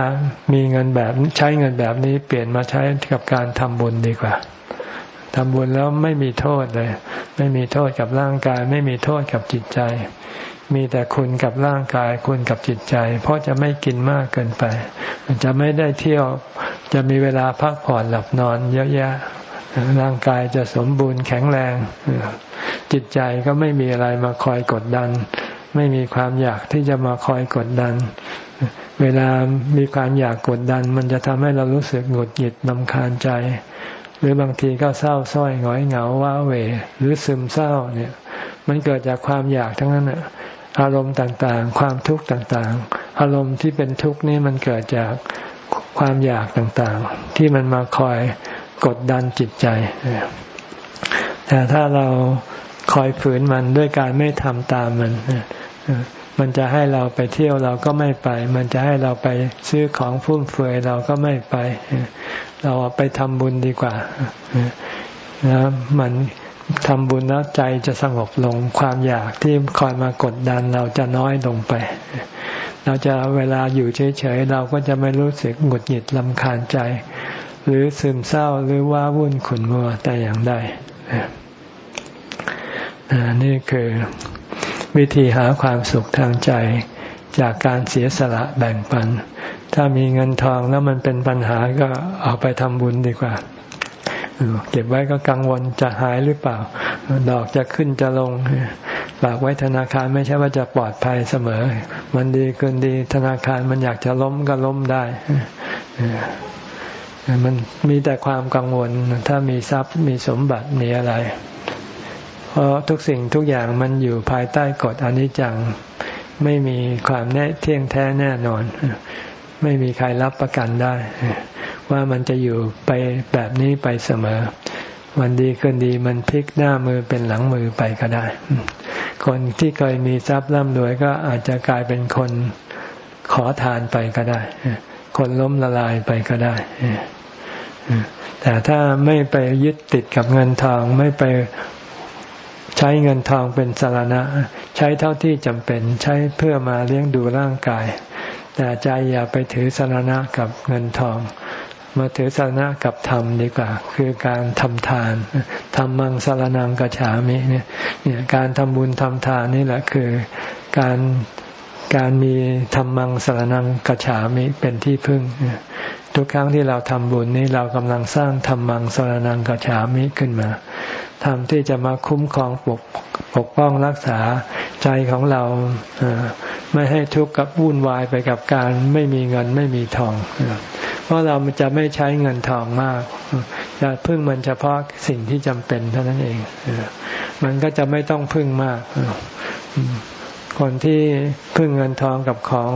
มีเงินแบบใช้เงินแบบนี้เปลี่ยนมาใช้กับการทำบุญดีกว่าทำบุญแล้วไม่มีโทษเลย ไม่มีโทษกับร่างกาย ไม่มีโทษกับจิตใจ มีแต่คุณกับร่างกาย คุณกับจิตใจ เพราะจะไม่กินมากเกินไป จะไม่ได้เที่ยว จะมีเวลาพักผ่อนหลับนอน เยอะแยะ ร่างกายจะสมบูรณ์แข็งแรง จิตใจก็ไม่มีอะไรมาคอยกดดัน ไม่มีความอยากที่จะมาคอยกดดัน เวลามีความอยากกดดัน มันจะทำให้เรารู้สึกหงุดหงิดนำคาญใจ หรือบางทีก็เศร้าส้อยหงอยเหงาว้าเหวหรือซึมเศร้าเนี่ย มันเกิดจากความอยากทั้งนั้นอารมณ์ต่างๆ ความทุกข์ต่างๆ อารมณ์ที่เป็นทุกข์นี่มันเกิดจากความอยากต่างๆ ที่มันมาคอยกดดันจิตใจ แต่ถ้าเราคอยฝืนมันด้วยการไม่ทำตามมัน มันจะให้เราไปเที่ยวเราก็ไม่ไป มันจะให้เราไปซื้อของฟุ่มเฟือยเราก็ไม่ไป เราไปทำบุญดีกว่านะมันทำบุญแล้วใจจะสงบลงความอยากที่คอยมากดดันเราจะน้อยลงไป เราจะเวลาอยู่เฉยๆเราก็จะไม่รู้สึกหงุดหงิดลำคาญใจ หรือซึมเศร้าหรือว่าวุ่นขุนมัวแต่อย่างใดนี่คือ วิธีหาความสุขทางใจ จากการเสียสละแบ่งปัน ถ้ามีเงินทองแล้วมันเป็นปัญหาก็เอาไปทำบุญดีกว่า เก็บไว้ก็กังวลจะหายหรือเปล่า ดอกจะขึ้นจะลงฝากไว้ธนาคารไม่ใช่ว่าจะปลอดภัยเสมอ มันดีเกินดีธนาคารมันอยากจะล้มก็ล้มได้มันมีแต่ความกังวลถ้ามีทรัพย์มีสมบัติมีอะไร เพราะทุกสิ่งทุกอย่างมันอยู่ภายใต้กฎอนิจจัง ไม่มีความแน่เที่ยงแท้แน่นอน ไม่มีใครรับประกันได้ ว่ามันจะอยู่ไปแบบนี้ไปเสมอ วันดีคืนดีมันพลิกหน้ามือเป็นหลังมือไปก็ได้ คนที่เคยมีทรัพย์ร่ำรวยก็อาจจะกลายเป็นคนขอทานไปก็ได้ คนล้มละลายไปก็ได้แต่ถ้าไม่ไปยึดติดกับเงินทอง ไม่ไป ใช้เงินทองเป็นสารณะ ใช้เท่าที่จำเป็นใช้เพื่อมาเลี้ยงดูร่างกาย แต่ใจอย่าไปถือสารณะกับเงินทอง มาถือสารณะกับธรรมดีกว่า คือการทำทานทำมังสารนังกระฉามิเนี่ยเนี่ยการทำบุญทำทานนี่แหละคือการการมีธรรมังสารนังกระฉามิเป็นที่พึ่ง ทุกครั้งที่เราทำบุญนี้เรากำลังสร้างธรรมังสรนังกัจฉามิขึ้นมาทำที่จะมาคุ้มครองปกปกป้องรักษาใจของเราไม่ให้ทุกข์กับวุ่นวายไปกับการไม่มีเงินไม่มีทอง เพราะเราจะไม่ใช้เงินทองมากจจะพึ่งมันเฉพาะสิ่งที่จำเป็นเท่านั้นเองมันก็จะไม่ต้องพึ่งมาก คนที่พึ่งเงินทองกับของ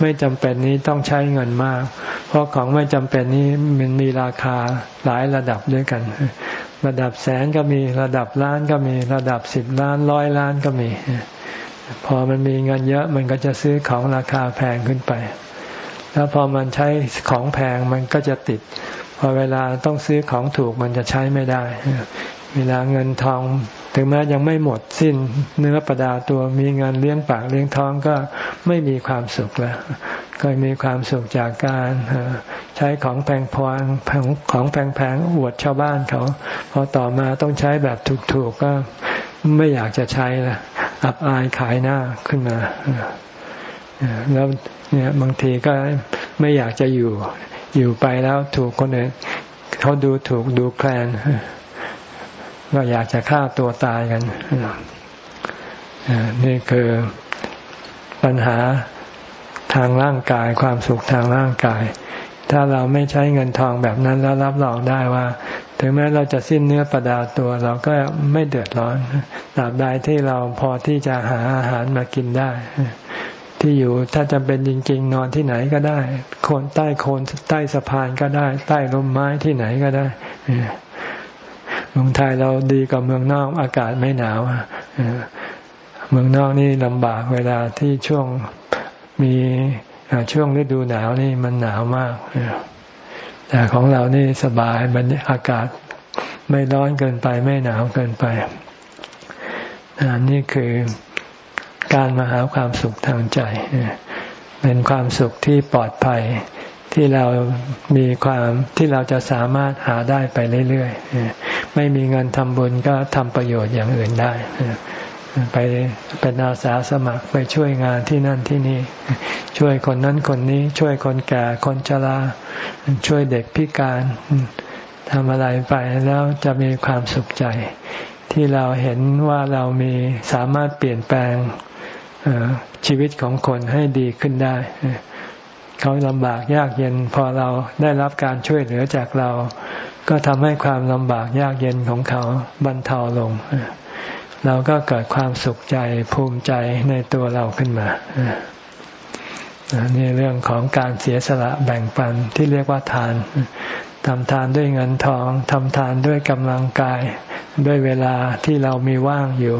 ไม่จำเป็นนี้ต้องใช้เงินมาก เพราะของไม่จำเป็นนี้มันมีราคาหลายระดับด้วยกัน ระดับแสนก็มีระดับล้านก็มีระดับสิบล้านร้อยล้านก็มี พอมันมีเงินเยอะมันก็จะซื้อของราคาแพงขึ้นไป แล้วพอมันใช้ของแพงมันก็จะติดพอเวลาต้องซื้อของถูกมันจะใช้ไม่ได้ เวลาเงินทอง ถึงแม้ยังไม่หมดสิ้นเนื้อประดาตัวมีเงินเลี้ยงปากเลี้ยงท้องก็ไม่มีความสุขแล้วเคยมีความสุขจากการใช้ของแพงพงของแพงๆอวดชาวบ้านเขา พอต่อมาต้องใช้แบบถูกๆก็ไม่อยากจะใช้ละอับอายขายหน้าขึ้นมาแล้วเนี่ยบางทีก็ไม่อยากจะอยู่อยู่ไปแล้วถูกคนอื่นเขาดูถูกดูแคลน ก็อยากจะฆ่าตัวตายกันนี่คือปัญหาทางร่างกายความสุขทางร่างกาย ถ้าเราไม่ใช้เงินทองแบบนั้นแล้วรับรองได้ว่า ถึงแม้เราจะสิ้นเนื้อประดาตัว เราก็ไม่เดือดร้อนตราบใดที่เราพอที่จะหาอาหารมากินได้ ที่อยู่ถ้าจำเป็นจริง ๆ นอนที่ไหนก็ได้โคนใต้โคนใต้สะพานก็ได้ ใต้ร่มไม้ที่ไหนก็ได้ เมืองไทยเราดีกว่าเมืองนอกอากาศไม่หนาวเมืองนอกนี่ลำบากเวลาที่ช่วงมีช่วงฤดูหนาวนี่มันหนาวมากแต่ของเรานี่สบายมันอากาศไม่ร้อนเกินไป ไม่หนาวเกินไปนี่คือการมาหาความสุขทางใจ เป็นความสุขที่ปลอดภัย ที่เรามีความที่เราจะสามารถหาได้ไปเรื่อยๆไม่มีเงินทำบุญก็ทำประโยชน์อย่างอื่นได้ไปเป็นอาสาสมัครไปช่วยงานที่นั่นที่นี่ ช่วยคนนั้นคนนี้ ช่วยคนแก่คนชราช่วยเด็กพิการทำอะไรไปแล้วจะมีความสุขใจ ที่เราเห็นว่าเรามีสามารถเปลี่ยนแปลงชีวิตของคนให้ดีขึ้นได้ เขาลำบากยากเย็น พอเราได้รับการช่วยเหลือจากเรา ก็ทำให้ความลำบากยากเย็นของเขาบรรเทาลง เราก็เกิดความสุขใจภูมิใจในตัวเราขึ้นมานี่เรื่องของการเสียสละแบ่งปันที่เรียกว่าทานทำทานด้วยเงินทองทำทานด้วยกำลังกาย ด้วยเวลาที่เรามีว่างอยู่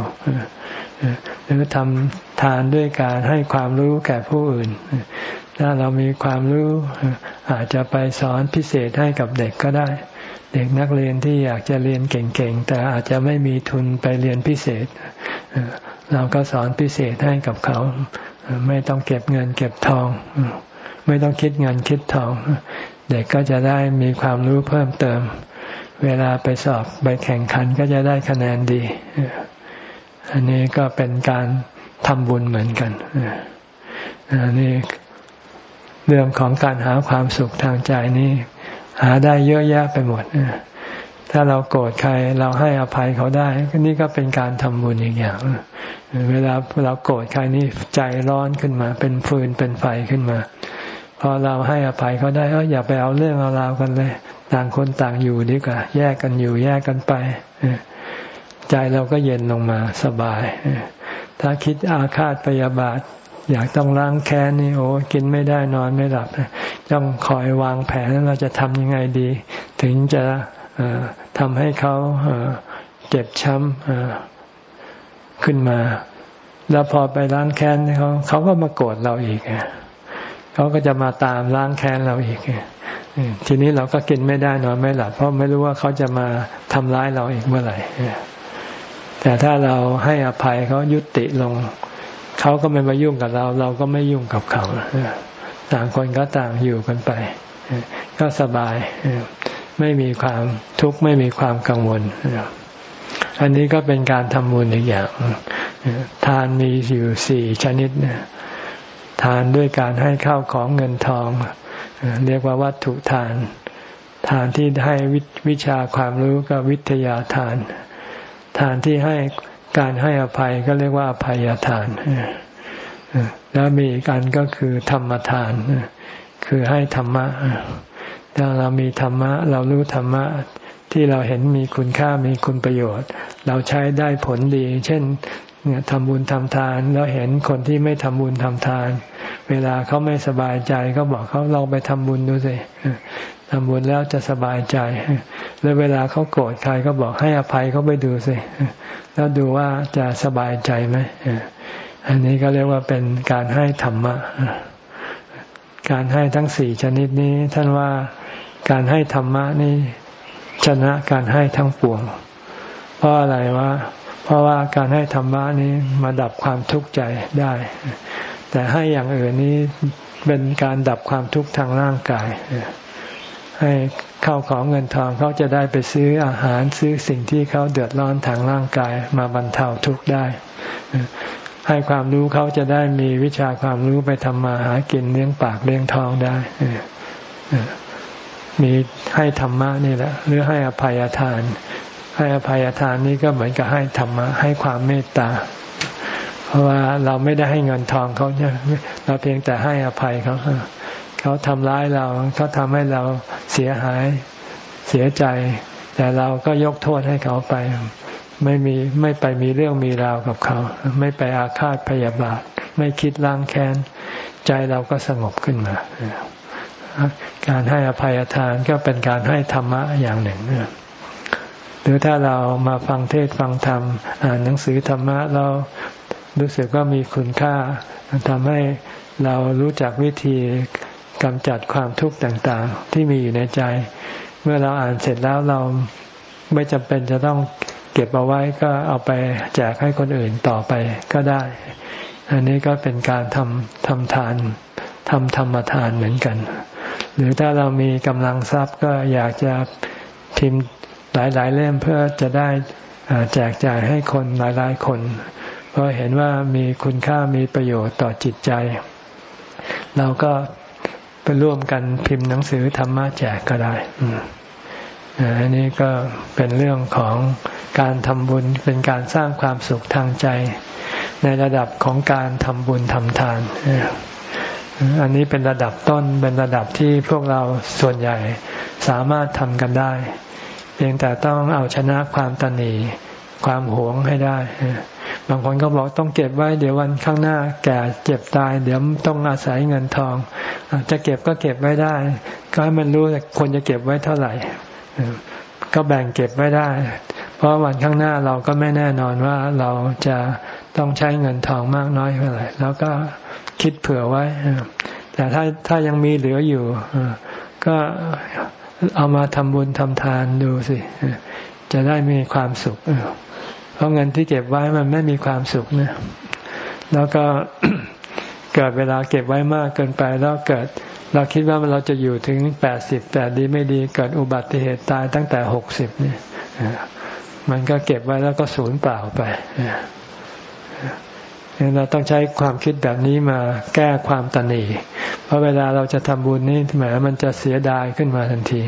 หรือทำทานด้วยการให้ความรู้แก่ผู้อื่น ถ้าเรามีความรู้อาจจะไปสอนพิเศษให้กับเด็กก็ได้ เด็กนักเรียนที่อยากจะเรียนเก่งๆ แต่อาจจะไม่มีทุนไปเรียนพิเศษ เราก็สอนพิเศษให้กับเขา ไม่ต้องเก็บเงินเก็บทอง ไม่ต้องคิดเงินคิดทอง เด็กก็จะได้มีความรู้เพิ่มเติม เวลาไปสอบไปแข่งขันก็จะได้คะแนนดี อันนี้ก็เป็นการทำบุญเหมือนกันอันนี้ เรื่องของการหาความสุขทางใจนี้ หาได้เยอะแยะไปหมดถ้าเราโกรธใครเราให้อภัยเขาได้นี่ก็เป็นการทำบุญอีกอย่างเวลาเราโกรธใครนี่ใจร้อนขึ้นมา เป็นฟืนเป็นไฟขึ้นมา พอเราให้อภัยเขาได้เอออย่าไปเอาเรื่องเอาราวกันเลย ต่างคนต่างอยู่ดีกว่า แยกกันอยู่แยกกันไปใจเราก็เย็นลงมาสบาย ถ้าคิดอาฆาตพยาบาท อยากต้องล้างแค้นนี่โอ้กินไม่ได้นอนไม่หลับต้องคอยวางแผนเราจะทำยังไงดี ถึงจะทำให้เขาเจ็บช้ำขึ้นมา แล้วพอไปล้างแค้นเขาเขาก็มาโกรธเราอีกเขาก็จะมาตามล้างแค้นเราอีกทีนี้เราก็กินไม่ได้นอนไม่หลับเพราะไม่รู้ว่าเขาจะมาทำร้ายเราอีกเมื่อไหร่แต่ถ้าเราให้อภัยเขายุติลง เขาก็ไม่มายุ่งกับเรา เราก็ไม่ยุ่งกับเขาต่างคนก็ต่างอยู่กันไป ก็สบายไม่มีความทุกข์ไม่มีความกังวลอันนี้ก็เป็นการทำบุญอีกอย่างทานมีอยู่สี่ชนิดทานด้วยการให้ข้าวของเงินทอง เรียกว่าวัตถุทาน ทานที่ให้วิชาความรู้ก็วิทยาทาน ทานที่ให้ การให้อภัยก็เรียกว่าอภัยทานแล้วมีอีกอันก็คือธรรมทาน คือให้ธรรมะถ้าเรามีธรรมะ เรารู้ธรรมะที่เราเห็นมีคุณค่ามีคุณประโยชน์ เราใช้ได้ผลดี เช่น เนี่ยทำบุญทำทานแล้วเห็นคนที่ไม่ทำบุญทำทาน เวลาเขาไม่สบายใจก็บอกเขาลองไปทำบุญดูสิทำบุญแล้วจะสบายใจ แล้วเวลาเขาโกรธใครก็บอกให้อภัยเขาไปดูสิ แล้วดูว่าจะสบายใจไหม อันนี้ก็เรียกว่าเป็นการให้ธรรมะ การให้ทั้งสี่ชนิดนี้ ท่านว่าการให้ธรรมะนี่ชนะการให้ทั้งปวง เพราะอะไรวะ เพราะว่าการให้ธรรมะนี้มาดับความทุกข์ใจได้ แต่ให้อย่างอื่นนี้เป็นการดับความทุกข์ทางร่างกาย ให้เข้าของเงินทองเขาจะได้ไปซื้ออาหารซื้อสิ่งที่เขาเดือดร้อนทางร่างกายมาบรรเทาทุกข์ได้ ให้ความรู้เขาจะได้มีวิชาความรู้ไปทำมาหากินเลี้ยงปากเลี้ยงท้องได้มีให้ธรรมะนี่แหละหรือให้อภัยทาน ให้อภัยทานนี่ก็เหมือนกับให้ธรรมะให้ความเมตตา เพราะว่าเราไม่ได้ให้เงินทองเขาเนี่ยเราเพียงแต่ให้อภัยเขาเขาทำร้ายเราเขาทำให้เราเสียหายเสียใจ แต่เราก็ยกโทษให้เขาไป ไม่มีไม่ไปมีเรื่องมีราวกับเขา ไม่ไปอาฆาตพยาบาท ไม่คิดล้างแค้น ใจเราก็สงบขึ้นมาการให้อภัยทานก็เป็นการให้ธรรมะอย่างหนึ่งเนี่ย หรือถ้าเรามาฟังเทศฟังธรรม อ่านหนังสือธรรมะเรารู้สึกว่ามีคุณค่าทำให้เรารู้จักวิธีกำจัดความทุกข์ต่างๆ ที่มีอยู่ในใจ เมื่อเราอ่านเสร็จแล้วเราไม่จำเป็นจะต้องเก็บเอาไว้ก็เอาไปแจกให้คนอื่นต่อไปก็ได้ อันนี้ก็เป็นการทำทำทานทำธรรมทานเหมือนกัน หรือถ้าเรามีกำลังทรัพย์ก็อยากจะพิมพ์ หลายๆเล่มเพื่อจะได้แจกจ่ายให้คนหลาย ๆ คน เพราะเห็นว่ามีคุณค่ามีประโยชน์ต่อจิตใจ เราก็ไปร่วมกันพิมพ์หนังสือธรรมะแจกก็ได้อันนี้ก็เป็นเรื่องของการทำบุญเป็นการสร้างความสุขทางใจ ในระดับของการทำบุญทำทาน อันนี้เป็นระดับต้นเป็นระดับที่พวกเราส่วนใหญ่สามารถทำกันได้ เพียงแต่ต้องเอาชนะความตนีความหวงให้ได้ บางคนก็บอกต้องเก็บไว้เดี๋ยววันข้างหน้า แก่เจ็บตาย เดี๋ยวต้องอาศัยเงินทอง จะเก็บก็เก็บไว้ได้ ก็ให้มันรู้ควรจะเก็บไว้เท่าไหร่ ก็แบ่งเก็บไว้ได้ เพราะวันข้างหน้าเราก็ไม่แน่นอนว่าเราจะต้องใช้เงินทองมากน้อยเท่าไหร่ แล้วก็คิดเผื่อไว้ แต่ถ้าถ้ายังมีเหลืออยู่ ก็ เอามาทำบุญทำทานดูสิจะได้มีความสุข เพราะเงินที่เก็บไว้มันไม่มีความสุขนะ แล้วก็เกิดเวลาเก็บไว้มากเกินไปแล้วเกิด เราคิดว่าเราจะอยู่ถึงแปดสิบแต่ดีไม่ดีเกิดอุบัติเหตุตายตั้งแต่หกสิบเนี่ยมันก็เก็บไว้แล้วก็สูญเปล่าไป เราต้องใช้ความคิดแบบนี้มาแก้ความตันหนีเพราะเวลาเราจะทำบุญนี่แหมมันจะเสียดายขึ้นมาทันที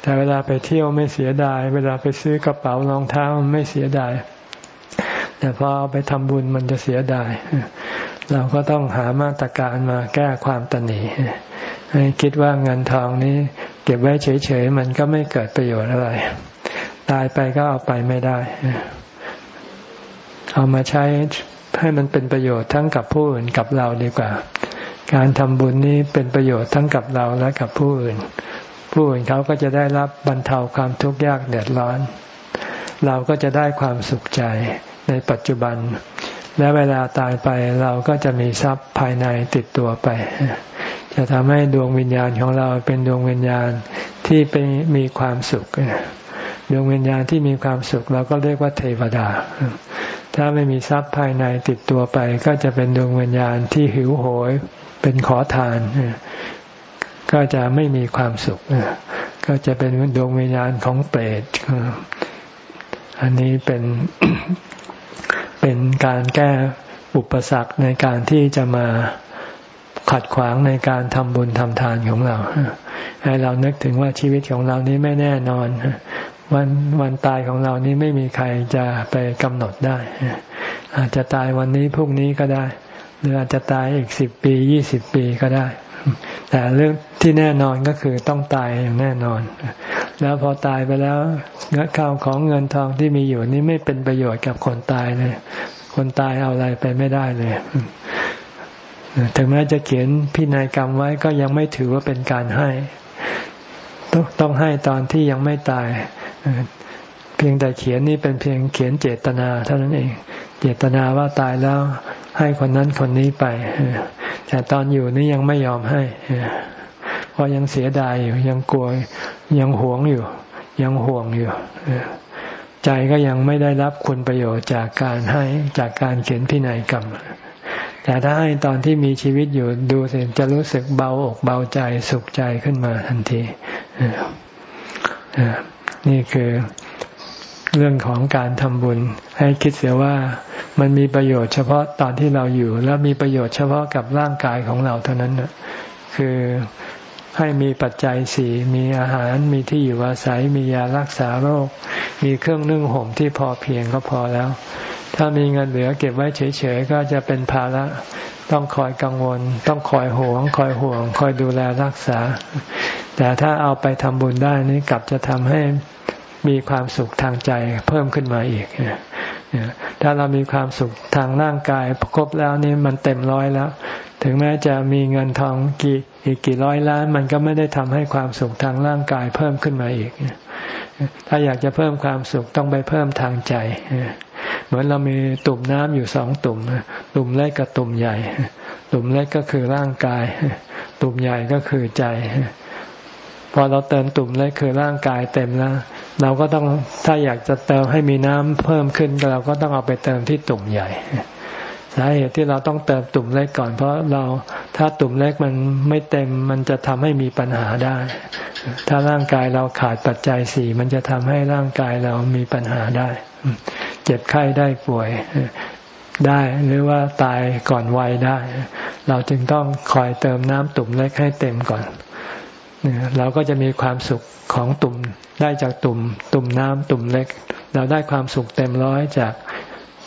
แต่เวลาไปเที่ยวไม่เสียดาย เวลาไปซื้อกระเป๋ารองเท้าไม่เสียดาย แต่พอไปทำบุญมันจะเสียดาย เราก็ต้องหามาตรการมาแก้ความตันนีให้คิดว่าเงินทองนี้ เก็บไว้เฉยๆมันก็ไม่เกิดประโยชน์อะไร ตายไปก็เอาไปไม่ได้ เอามาใช้ ให้มันเป็นประโยชน์ทั้งกับผู้อื่นกับเราดีกว่า การทำบุญนี้เป็นประโยชน์ทั้งกับเราและกับผู้อื่น ผู้อื่นเขาก็จะได้รับบรรเทาความทุกข์ยากเดือดร้อน เราก็จะได้ความสุขใจในปัจจุบัน และเวลาตายไปเราก็จะมีทรัพย์ภายในติดตัวไป จะทำให้ดวงวิญญาณของเราเป็นดวงวิญญาณที่เป็นมีความสุข ดวงวิญญาณที่มีความสุขเราก็เรียกว่าเทวดา ถ้าไม่มีทรัพย์ภายในติดตัวไป ก็จะเป็นดวงวิญญาณที่หิวโหย เป็นขอทาน ก็จะไม่มีความสุข ก็จะเป็นดวงวิญญาณของเปรตอันนี้เป็นเป็นการแก้อุปสรรคในการที่จะมาขัดขวางในการทำบุญทำทานของเรา ให้เรานึกถึงว่าชีวิตของเรานี้ไม่แน่นอน วันวันตายของเรานี้ไม่มีใครจะไปกำหนดได้ อาจจะตายวันนี้พรุ่งนี้ก็ได้ หรืออาจจะตายอีกสิบปียี่สิบปีก็ได้ แต่เรื่องที่แน่นอนก็คือต้องตายอย่างแน่นอน แล้วพอตายไปแล้วเงินข้าวของเงินทองที่มีอยู่นี่ไม่เป็นประโยชน์กับคนตายเลย คนตายเอาอะไรไปไม่ได้เลยถึงแม้จะเขียนพินัยกรรมไว้ก็ยังไม่ถือว่าเป็นการให้ ต้องให้ตอนที่ยังไม่ตาย เพียงแต่เขียนนี่เป็นเพียงเขียนเจตนาเท่านั้นเอง เจตนาว่าตายแล้วให้คนนั้นคนนี้ไป แต่ตอนอยู่นี่ยังไม่ยอมให้ เพราะยังเสียดายอยู่ ยังกลัว ยังหวงอยู่ ยังห่วงอยู่ ใจก็ยังไม่ได้รับคุณประโยชน์จากการให้จากการเขียนพินัยกรรม แต่ถ้าให้ตอนที่มีชีวิตอยู่ดูสิจะรู้สึกเบาอกเบาใจสุขใจขึ้นมาทันที นี่คือเรื่องของการทำบุญ ให้คิดเสียว่ามันมีประโยชน์เฉพาะตอนที่เราอยู่ แล้วมีประโยชน์เฉพาะกับร่างกายของเราเท่านั้นคือให้มีปัจจัยสี่มีอาหารมีที่อยู่อาศัยมียารักษาโรค มีเครื่องนึ่งห่มที่พอเพียงก็พอแล้ว ถ้ามีเงินเหลือเก็บไว้เฉยๆก็จะเป็นภาระ ต้องคอยกังวล ต้องคอยห่วง คอยห่วง คอยดูแลรักษา แต่ถ้าเอาไปทำบุญได้นี่กลับจะทำให้มีความสุขทางใจเพิ่มขึ้นมาอีก ถ้าเรามีความสุขทางร่างกายครบแล้วนี่มันเต็มร้อยแล้ว ถึงแม้จะมีเงินทองกี่อีกกี่ร้อยล้าน มันก็ไม่ได้ทำให้ความสุขทางร่างกายเพิ่มขึ้นมาอีก ถ้าอยากจะเพิ่มความสุขต้องไปเพิ่มทางใจ เหมือนเรามีตุ่มน้ำอยู่สองตุ่ม ตุ่มเล็กกับตุ่มใหญ่ ตุ่มเล็กก็คือร่างกาย ตุ่มใหญ่ก็คือใจ พอเราเติมตุ่มเล็กคือร่างกายเต็มแล้ว เราก็ต้องถ้าอยากจะเติมให้มีน้ำเพิ่มขึ้นเราก็ต้องเอาไปเติมที่ตุ่มใหญ่สาเหตุที่เราต้องเติมตุ่มเล็กก่อน เพราะเราถ้าตุ่มเล็กมันไม่เต็มมันจะทำให้มีปัญหาได้ ถ้าร่างกายเราขาดปัจจัยสี่มันจะทำให้ร่างกายเรามีปัญหาได้ จ็บไข้ได้ป่วยได้หรือว่าตายก่อนวัยได้ เราจึงต้องคอยเติมน้ำตุ่มเล็กให้เต็มก่อนเราก็จะมีความสุขของตุ่มได้จากตุ่ม ตุ่มน้ำตุ่มเล็ก เราได้ความสุขเต็มร้อยจาก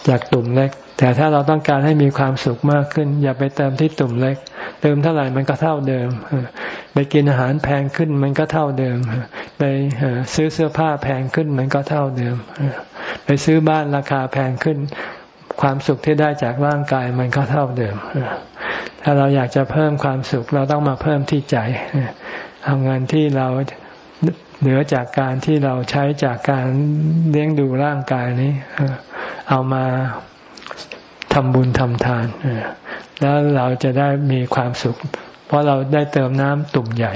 จากตุ่มเล็ก แต่ถ้าเราต้องการให้มีความสุขมากขึ้น อย่าไปเติมที่ตุ่มเล็ก เติมเท่าไหร่มันก็เท่าเดิม ไปกินอาหารแพงขึ้นมันก็เท่าเดิม ไปซื้อเสื้อผ้าแพงขึ้นมันก็เท่าเดิม ไปซื้อบ้านราคาแพงขึ้น ความสุขที่ได้จากร่างกายมันก็เท่าเดิม ถ้าเราอยากจะเพิ่มความสุขเราต้องมาเพิ่มที่ใจเอาเงินที่เราเหนือจากการที่เราใช้จากการเลี้ยงดูร่างกายนี้ เอามา ทำบุญทำทานแล้วเราจะได้มีความสุข เพราะเราได้เติมน้ำตุ่มใหญ่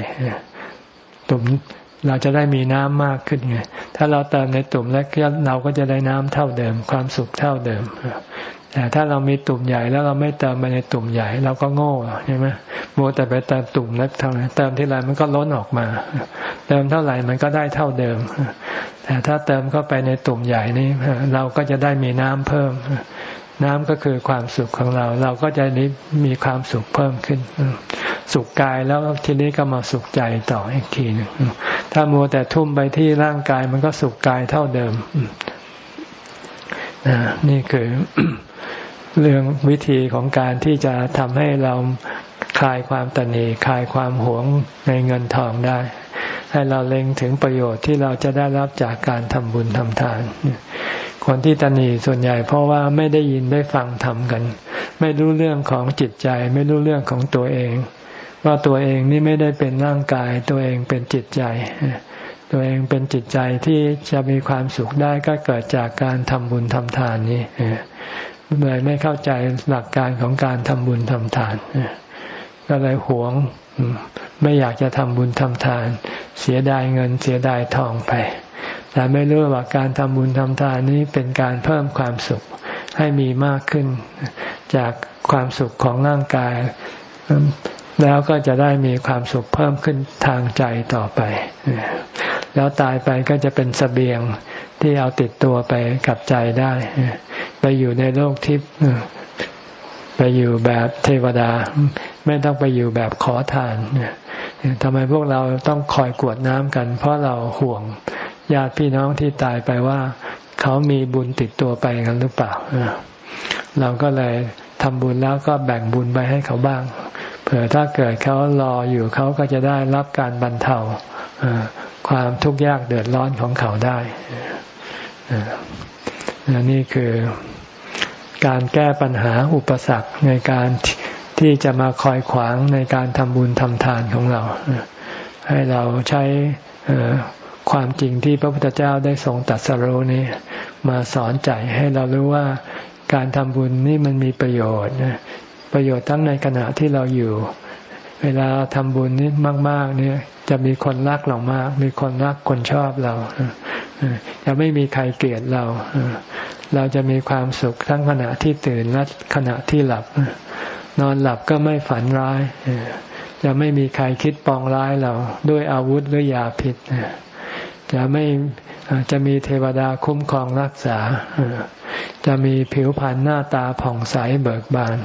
ตุ่มเราจะได้มีน้ำมากขึ้นไง ถ้าเราเติมในตุ่มแล้วเราก็จะได้น้ำเท่าเดิม ความสุขเท่าเดิมแต่ถ้าเรามีตุ่มใหญ่แล้วเราไม่เติมไปในตุ่มใหญ่ เราก็โง่ใช่ไหมมัวแต่ไปเติมตุ่มเล็กเท่านั้นเติมที่ไรมันก็ล้นออกมา เติมเท่าไหร่มันก็ได้เท่าเดิม แต่ถ้าเติมเข้าไปในตุ่มใหญ่นี้เราก็จะได้มีน้ำเพิ่ม น้ำก็คือความสุขของเรา เราก็จะนี้มีความสุขเพิ่มขึ้น สุขกายแล้วทีนี้ก็มาสุขใจต่ออีกทีนึงถ้ามัวแต่ทุ่มไปที่ร่างกายมันก็สุขกายเท่าเดิมนี่คือเรื่องวิธีของการที่จะทำให้เราคลายความตนีคลายความหวงในเงินทองได้ ให้เราเล็งถึงประโยชน์ที่เราจะได้รับจากการทำบุญทำทาน คนที่ตนีส่วนใหญ่เพราะว่าไม่ได้ยินได้ฟังทำกัน ไม่รู้เรื่องของจิตใจ ไม่รู้เรื่องของตัวเอง ว่าตัวเองนี่ไม่ได้เป็นร่างกาย ตัวเองเป็นจิตใจ ตัวเองเป็นจิตใจที่จะมีความสุขได้ก็เกิดจากการทำบุญทำทานนี้เลยไม่เข้าใจหลักการของการทำบุญทำทานก็เลยหวงไม่อยากจะทำบุญทำทาน เสียดายเงินเสียดายทองไป แต่ไม่รู้ว่าการทำบุญทำทานนี้เป็นการเพิ่มความสุขให้มีมากขึ้น จากความสุขของร่างกาย แล้วก็จะได้มีความสุขเพิ่มขึ้นทางใจต่อไป แล้วตายไปก็จะเป็นสเสบียงที่เอาติดตัวไปกับใจได้ ไปอยู่ในโลกทิพย์ไปอยู่แบบเทวดา ไม่ต้องไปอยู่แบบขอทานทำไมพวกเราต้องคอยกวดน้ำกัน เพราะเราห่วง ญาติพี่น้องที่ตายไปว่า เขามีบุญติดตัวไปกันหรือเปล่าเราก็เลยทำบุญแล้วก็แบ่งบุญไปให้เขาบ้าง เผื่อถ้าเกิดเขารออยู่เขาก็จะได้รับการบรรเทาความทุกข์ยากเดือดร้อนของเขาได้นี่คือการแก้ปัญหาอุปสรรคในการที่จะมาคอยขวางในการทำบุญทำทานของเรา ให้เราใช้ ความจริงที่พระพุทธเจ้าได้ทรงตัดสรู้นี้ มาสอนใจให้เรารู้ว่าการทำบุญนี่มันมีประโยชน์ประโยชน์ทั้งในขณะที่เราอยู่ เวลาทำบุญนี่มาก ๆ เนี่ย จะมีคนรักเรามาก มีคนรักคนชอบเราจะไม่มีใครเกลียดเรา เราจะมีความสุขทั้งขณะที่ตื่นและขณะที่หลับ นอนหลับก็ไม่ฝันร้าย จะไม่มีใครคิดปองร้ายเรา ด้วยอาวุธหรือยาพิษ จะไม่จะมีเทวดาคุ้มครองรักษา จะมีผิวพรรณหน้าตาผ่องใสเบิกบาน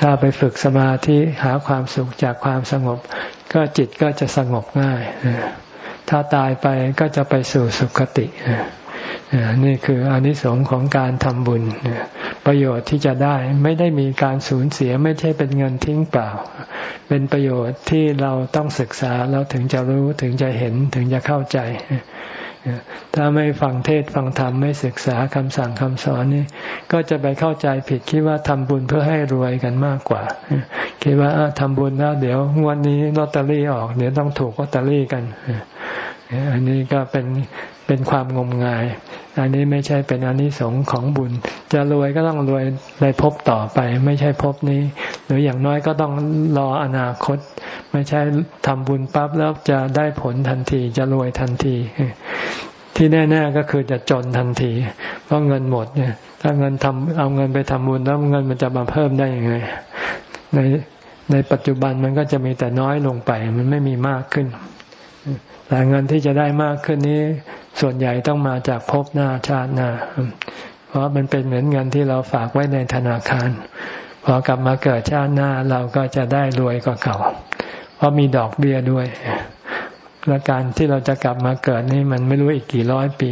ถ้าไปฝึกสมาธิหาความสุขจากความสงบ ก็จิตก็จะสงบง่าย ถ้าตายไปก็จะไปสู่สุคติ นี่คืออนิสงส์ของการทำบุญประโยชน์ที่จะได้ไม่ได้มีการสูญเสียไม่ใช่เป็นเงินทิ้งเปล่า เป็นประโยชน์ที่เราต้องศึกษาเราถึงจะรู้ถึงจะเห็นถึงจะเข้าใจ ถ้าไม่ฟังเทศฟังธรรมไม่ศึกษาคำสั่งคำสอนนี่ก็จะไปเข้าใจผิดคิดว่าทำบุญเพื่อให้รวยกันมากกว่า คิดว่าทำบุญแล้วเดี๋ยววันนี้ลอตเตอรี่ออก เดี๋ยวต้องถูกลอตเตอรี่กัน อันนี้ก็เป็นเป็นความงมงาย อันนี้ไม่ใช่เป็นอนิสงส์ของบุญ จะรวยก็ต้องรวยในภพต่อไป ไม่ใช่ภพนี้ หรืออย่างน้อยก็ต้องรออนาคต ไม่ใช่ทำบุญปั๊บแล้วจะได้ผลทันที จะรวยทันที ที่แน่ ๆก็คือจะจนทันที เพราะเงินหมดเนี่ย ถ้าเงินทำเอาเงินไปทำบุญแล้วเงินมันจะมาเพิ่มได้ยังไง ในในปัจจุบันมันก็จะมีแต่น้อยลงไป มันไม่มีมากขึ้น แต่เงินที่จะได้มากขึ้นนี้ ส่วนใหญ่ต้องมาจากภพหน้าชาติหน้า เพราะมันเป็นเหมือนเงินที่เราฝากไว้ในธนาคาร พอกลับมาเกิดชาติหน้าเราก็จะได้รวยกว่าเก่า เพราะมีดอกเบี้ยด้วย และการที่เราจะกลับมาเกิดนี่มันไม่รู้อีกกี่ร้อยปี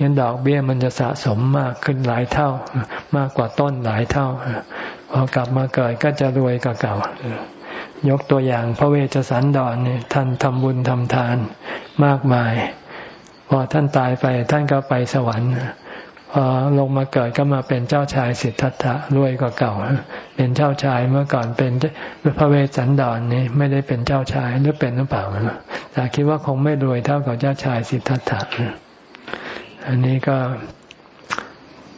ยันดอกเบี้ยมันจะสะสมมากขึ้นหลายเท่า มากกว่าต้นหลายเท่า พอกลับมาเกิดก็จะรวยกว่าเก่า ยกตัวอย่างพระเวชสันดรเนี่ยท่านทำบุญทำทานมากมาย พอท่านตายไปท่านก็ไปสวรรค์พอลงมาเกิดก็มาเป็นเจ้าชายสิทธัตถะรวยกว่าเก่า เป็นเจ้าชายเมื่อก่อนเป็นพระเวชสันดรนี่ไม่ได้เป็นเจ้าชายหรือเป็นหรือเปล่าแต่คิดว่าคงไม่รวยเท่ากับเจ้าชายสิทธัตถะอันนี้ก็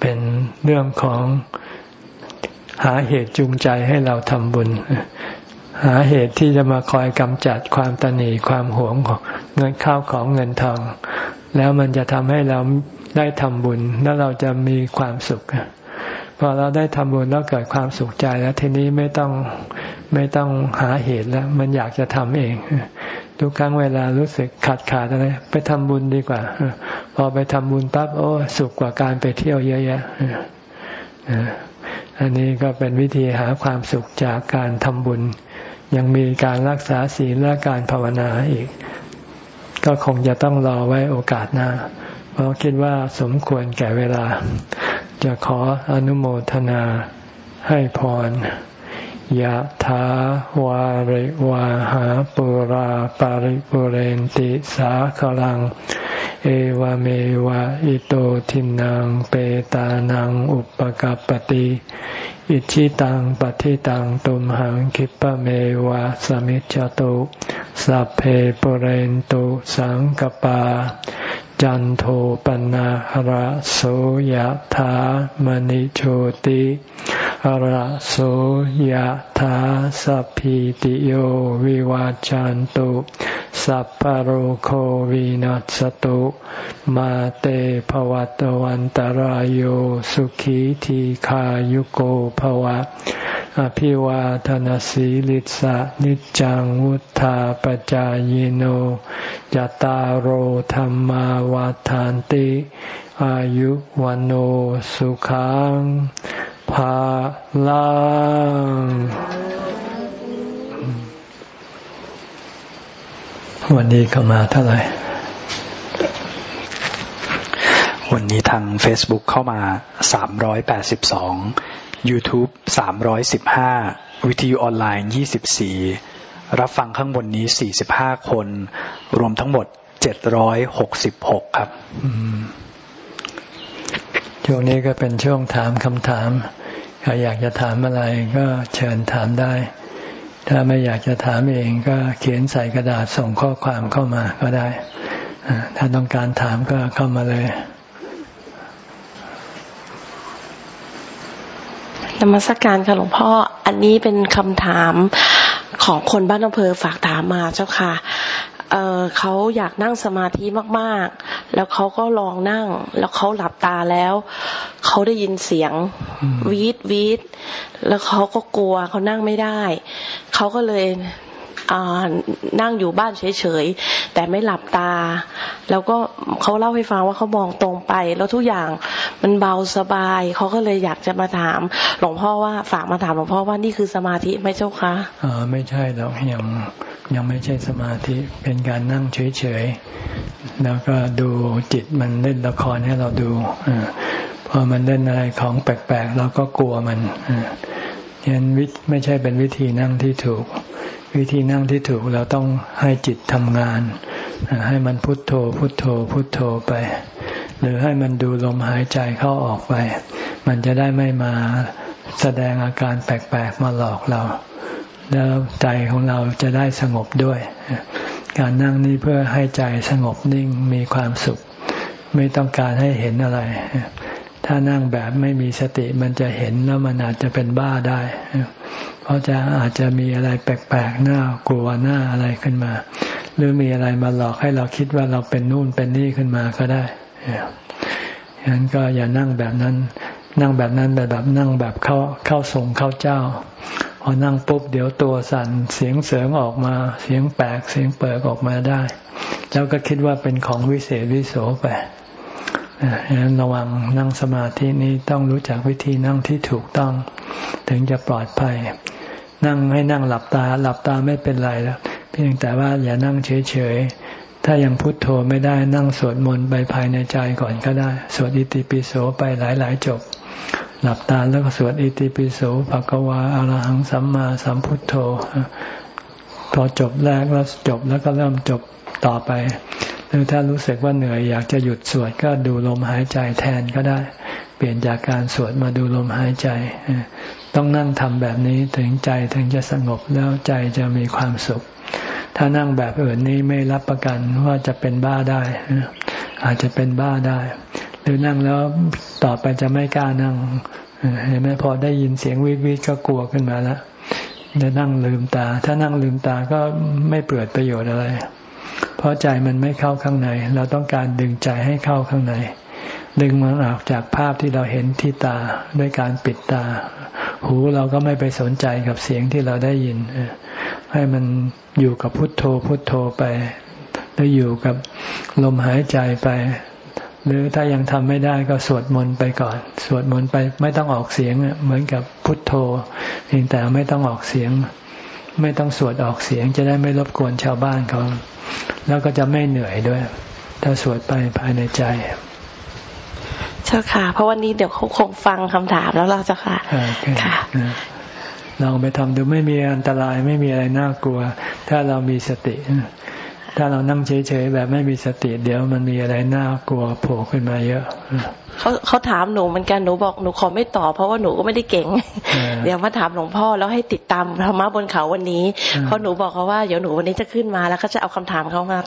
เป็นเรื่องของหาเหตุจูงใจให้เราทำบุญ หาเหตุที่จะมาคอยกำจัดความตนีความหวงของเงินข้าวของเงินทอง แล้วมันจะทำให้เราได้ทำบุญแล้วเราจะมีความสุขพอเราได้ทำบุญแล้วเกิดความสุขใจแล้วทีนี้ไม่ต้องไม่ต้องหาเหตุแล้ว มันอยากจะทำเอง ทุกครั้งเวลารู้สึกขาดขาดอะไรไปทำบุญดีกว่า พอไปทำบุญปั๊บโอ้สุขกว่าการไปเที่ยวเยอะแยะอันนี้ก็เป็นวิธีหาความสุขจากการทำบุญ ยังมีการรักษาศีลและการภาวนาอีก ก็คงจะต้องรอไว้โอกาสหน้า เพราะคิดว่าสมควรแก่เวลา จะขออนุโมทนาให้พรยะถาวาริวาหาปุราปาริปุเรนติสาขลัง เอวเมวะอิโตทินังเปตานังอุปกัปติอิชิตังปฏิตังตุมหังคิปะเมวะสมิจจตุสัพเพปเรนตุสังกปา จันโทปนะหระโสยธามณิโชติหระโสยธาสัพพิติโยวิวาจันตุ สัพพโรโควินัสตุมาเตภวัตวันตารโยสุขีทีขายุโกภวะ อภิวาทนสีลิสะนิจังวุธาปจายโนจตารโหธรรมาวาทานติ อายุวันโอสุขังภาลัง วันนี้เข้ามาเท่าไหร่ วันนี้ทาง Facebook เข้ามา 382 YouTube 315 วิทยุออนไลน์ 24 รับฟังข้างบนนี้ 45 คน รวมทั้งหมด 766 ครับช่วงนี้ก็เป็นช่วงถามคำถาม ใครอยากจะถามอะไรก็เชิญถามได้ ถ้าไม่อยากจะถามเองก็เขียนใส่กระดาษส่งข้อความเข้ามาก็ได้ ถ้าต้องการถามก็เข้ามาเลยนมัสการค่ะหลวงพ่อ อันนี้เป็นคำถามของคนบ้านอำเภอฝากถามมาเจ้าค่ะ เเขาอยากนั่งสมาธิมากๆ แล้วเขาก็ลองนั่ง แล้วเขาหลับตาแล้ว เขาได้ยินเสียงวีดวีดแล้วเขาก็กลัวเขานั่งไม่ได้ เขาก็เลยนั่งอยู่บ้านเฉยๆ แต่ไม่หลับตา แล้วก็เขาเล่าให้ฟังว่าเขามองตรงไป แล้วทุกอย่างมันเบาสบาย เขาก็เลยอยากจะมาถาม หลวงพ่อว่าฝากมาถามหลวงพ่อว่านี่คือสมาธิไหมเจ้าคะอ๋อไม่ใช่หรอกยัง ยังไม่ใช่สมาธิเป็นการนั่งเฉยๆแล้วก็ดูจิตมันเล่นละครให้เราดูอพอมันเล่นอะไรของแปลกๆเราก็กลัวมันยันวิไม่ใช่เป็นวิธีนั่งที่ถูก วิธีนั่งที่ถูกเราต้องให้จิตทำงาน ให้มันพุทโธ พุทโธ พุทโธไป หรือให้มันดูลมหายใจเข้าออกไป มันจะได้ไม่มาแสดงอาการแปลกๆมาหลอกเรา แล้วใจของเราจะได้สงบด้วย การนั่งนี้เพื่อให้ใจสงบนิ่งมีความสุข ไม่ต้องการให้เห็นอะไร ถ้านั่งแบบไม่มีสติมันจะเห็นแล้วมันอาจจะเป็นบ้าได้ เพราะจะอาจจะมีอะไรแปลกๆหน้ากลัวหน้าอะไรขึ้นมา หรือมีอะไรมาหลอกให้เราคิดว่าเราเป็นนู่นเป็นนี่ขึ้นมาก็ได้ฉะนั้นก็อย่านั่งแบบนั้น นั่งแบบนั้นแบบแบบนั่งแบบเข้าเข้าทรงเข้าเจ้า พอนั่งปุ๊บเดี๋ยวตัวสั่นเสียงเสริงออกมา เสียงแปลกเสียงเปิดออกมาได้ แล้วก็คิดว่าเป็นของวิเศษวิโสไปะนั้นระวังนั่งสมาธินี้ต้องรู้จักวิธีนั่งที่ถูกต้อง ถึงจะปลอดภัย นั่งให้นั่งหลับตา หลับตาไม่เป็นไรแล้วเพียงแต่ว่าอย่านั่งเฉยๆถ้ายังพุโทโธไม่ได้นั่งสวดมนต์ไปภายในใจก่อนก็ได้ สวดอิติปิโสไปหลายๆจบ หลับตาแล้วก็สวดอิติปิโสภะกวาอรหังสัมมาสัมพุทโธ พอจบแรกแล้วจบแล้วก็เริ่มจบต่อไป หรือถ้ารู้สึกว่าเหนื่อยอยากจะหยุดสวดก็ดูลมหายใจแทนก็ได้ เปลี่ยนจากการสวดมาดูลมหายใจ ต้องนั่งทำแบบนี้ถึงใจถึงจะสงบแล้วใจจะมีความสุข ถ้านั่งแบบอื่นนี้ไม่รับประกันว่าจะเป็นบ้าได้ อาจจะเป็นบ้าได้ หรือนั่งแล้วต่อไปจะไม่กล้านั่งเห็นไหมพอได้ยินเสียงวิวิก็กลัวขึ้นมาแล้วจะนั่งลืมตา ถ้านั่งลืมตาก็ไม่เปิดประโยชน์อะไร เพราะใจมันไม่เข้าข้างใน เราต้องการดึงใจให้เข้าข้างใน ดึงมันออกจากภาพที่เราเห็นที่ตาด้วยการปิดตา หูเราก็ไม่ไปสนใจกับเสียงที่เราได้ยิน ให้มันอยู่กับพุทโธพุทโธไปหรืออยู่กับลมหายใจไป หรือถ้ายังทำไม่ได้ก็สวดมนต์ไปก่อน สวดมนต์ไปไม่ต้องออกเสียงเหมือนกับพุทโธเพียงแต่ไม่ต้องออกเสียง ไม่ต้องสวดออกเสียง จะได้ไม่รบกวนชาวบ้านเขาแล้วก็จะไม่เหนื่อยด้วย ถ้าสวดไปภายในใจเจ้าค่ะ เพราะวันนี้เดี๋ยวเขาคงฟังคำถามแล้วเราจะค่ะค่ะลองไปทำดูไม่มีอันตรายไม่มีอะไรน่ากลัว ถ้าเรามีสติ ถ้าเรานั่งเฉยๆแบบไม่มีสติเดี๋ยวมันมีอะไรน่ากลัวโผล่ขึ้นมาเยอะเขาเขาถามหนูเหมือนกันหนูบอกหนูขอไม่ตอบเพราะว่าหนูก็ไม่ได้เก่ง เดี๋ยวมาถามหลวงพ่อแล้วให้ติดตามธรรมะบนเขาวันนี้เพราะหนูบอกเขาว่าเดี๋ยวหนูวันนี้จะขึ้นมาแล้วก็จะเอาคำถามเขามา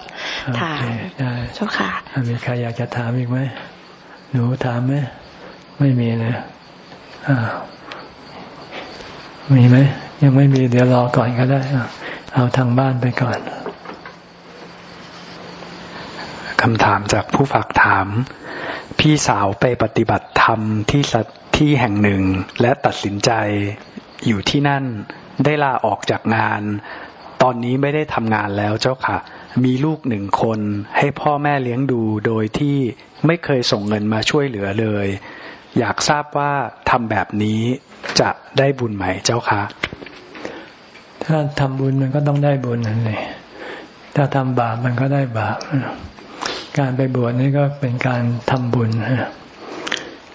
ถามเจ้าค่ะมีใครอยากจะถามอีกไหมหนูถามไหมไม่มีเลยอ่ามีไหมยังไม่มีเดี๋ยวรอก่อนก็ได้เอาทางบ้านไปก่อน คำถามจากผู้ฝากถาม พี่สาวไปปฏิบัติธรรมที่ที่แห่งหนึ่ง และตัดสินใจอยู่ที่นั่นได้ลาออกจากงาน ตอนนี้ไม่ได้ทำงานแล้วเจ้าค่ะ มีลูกหนึ่งคนให้พ่อแม่เลี้ยงดูโดยที่ไม่เคยส่งเงินมาช่วยเหลือเลย อยากทราบว่าทำแบบนี้จะได้บุญไหมเจ้าคะถ้าทำบุญมันก็ต้องได้บุญนั่นเองถ้าทำบาปมันก็ได้บาป การไปบวชนี่ก็เป็นการทำบุญ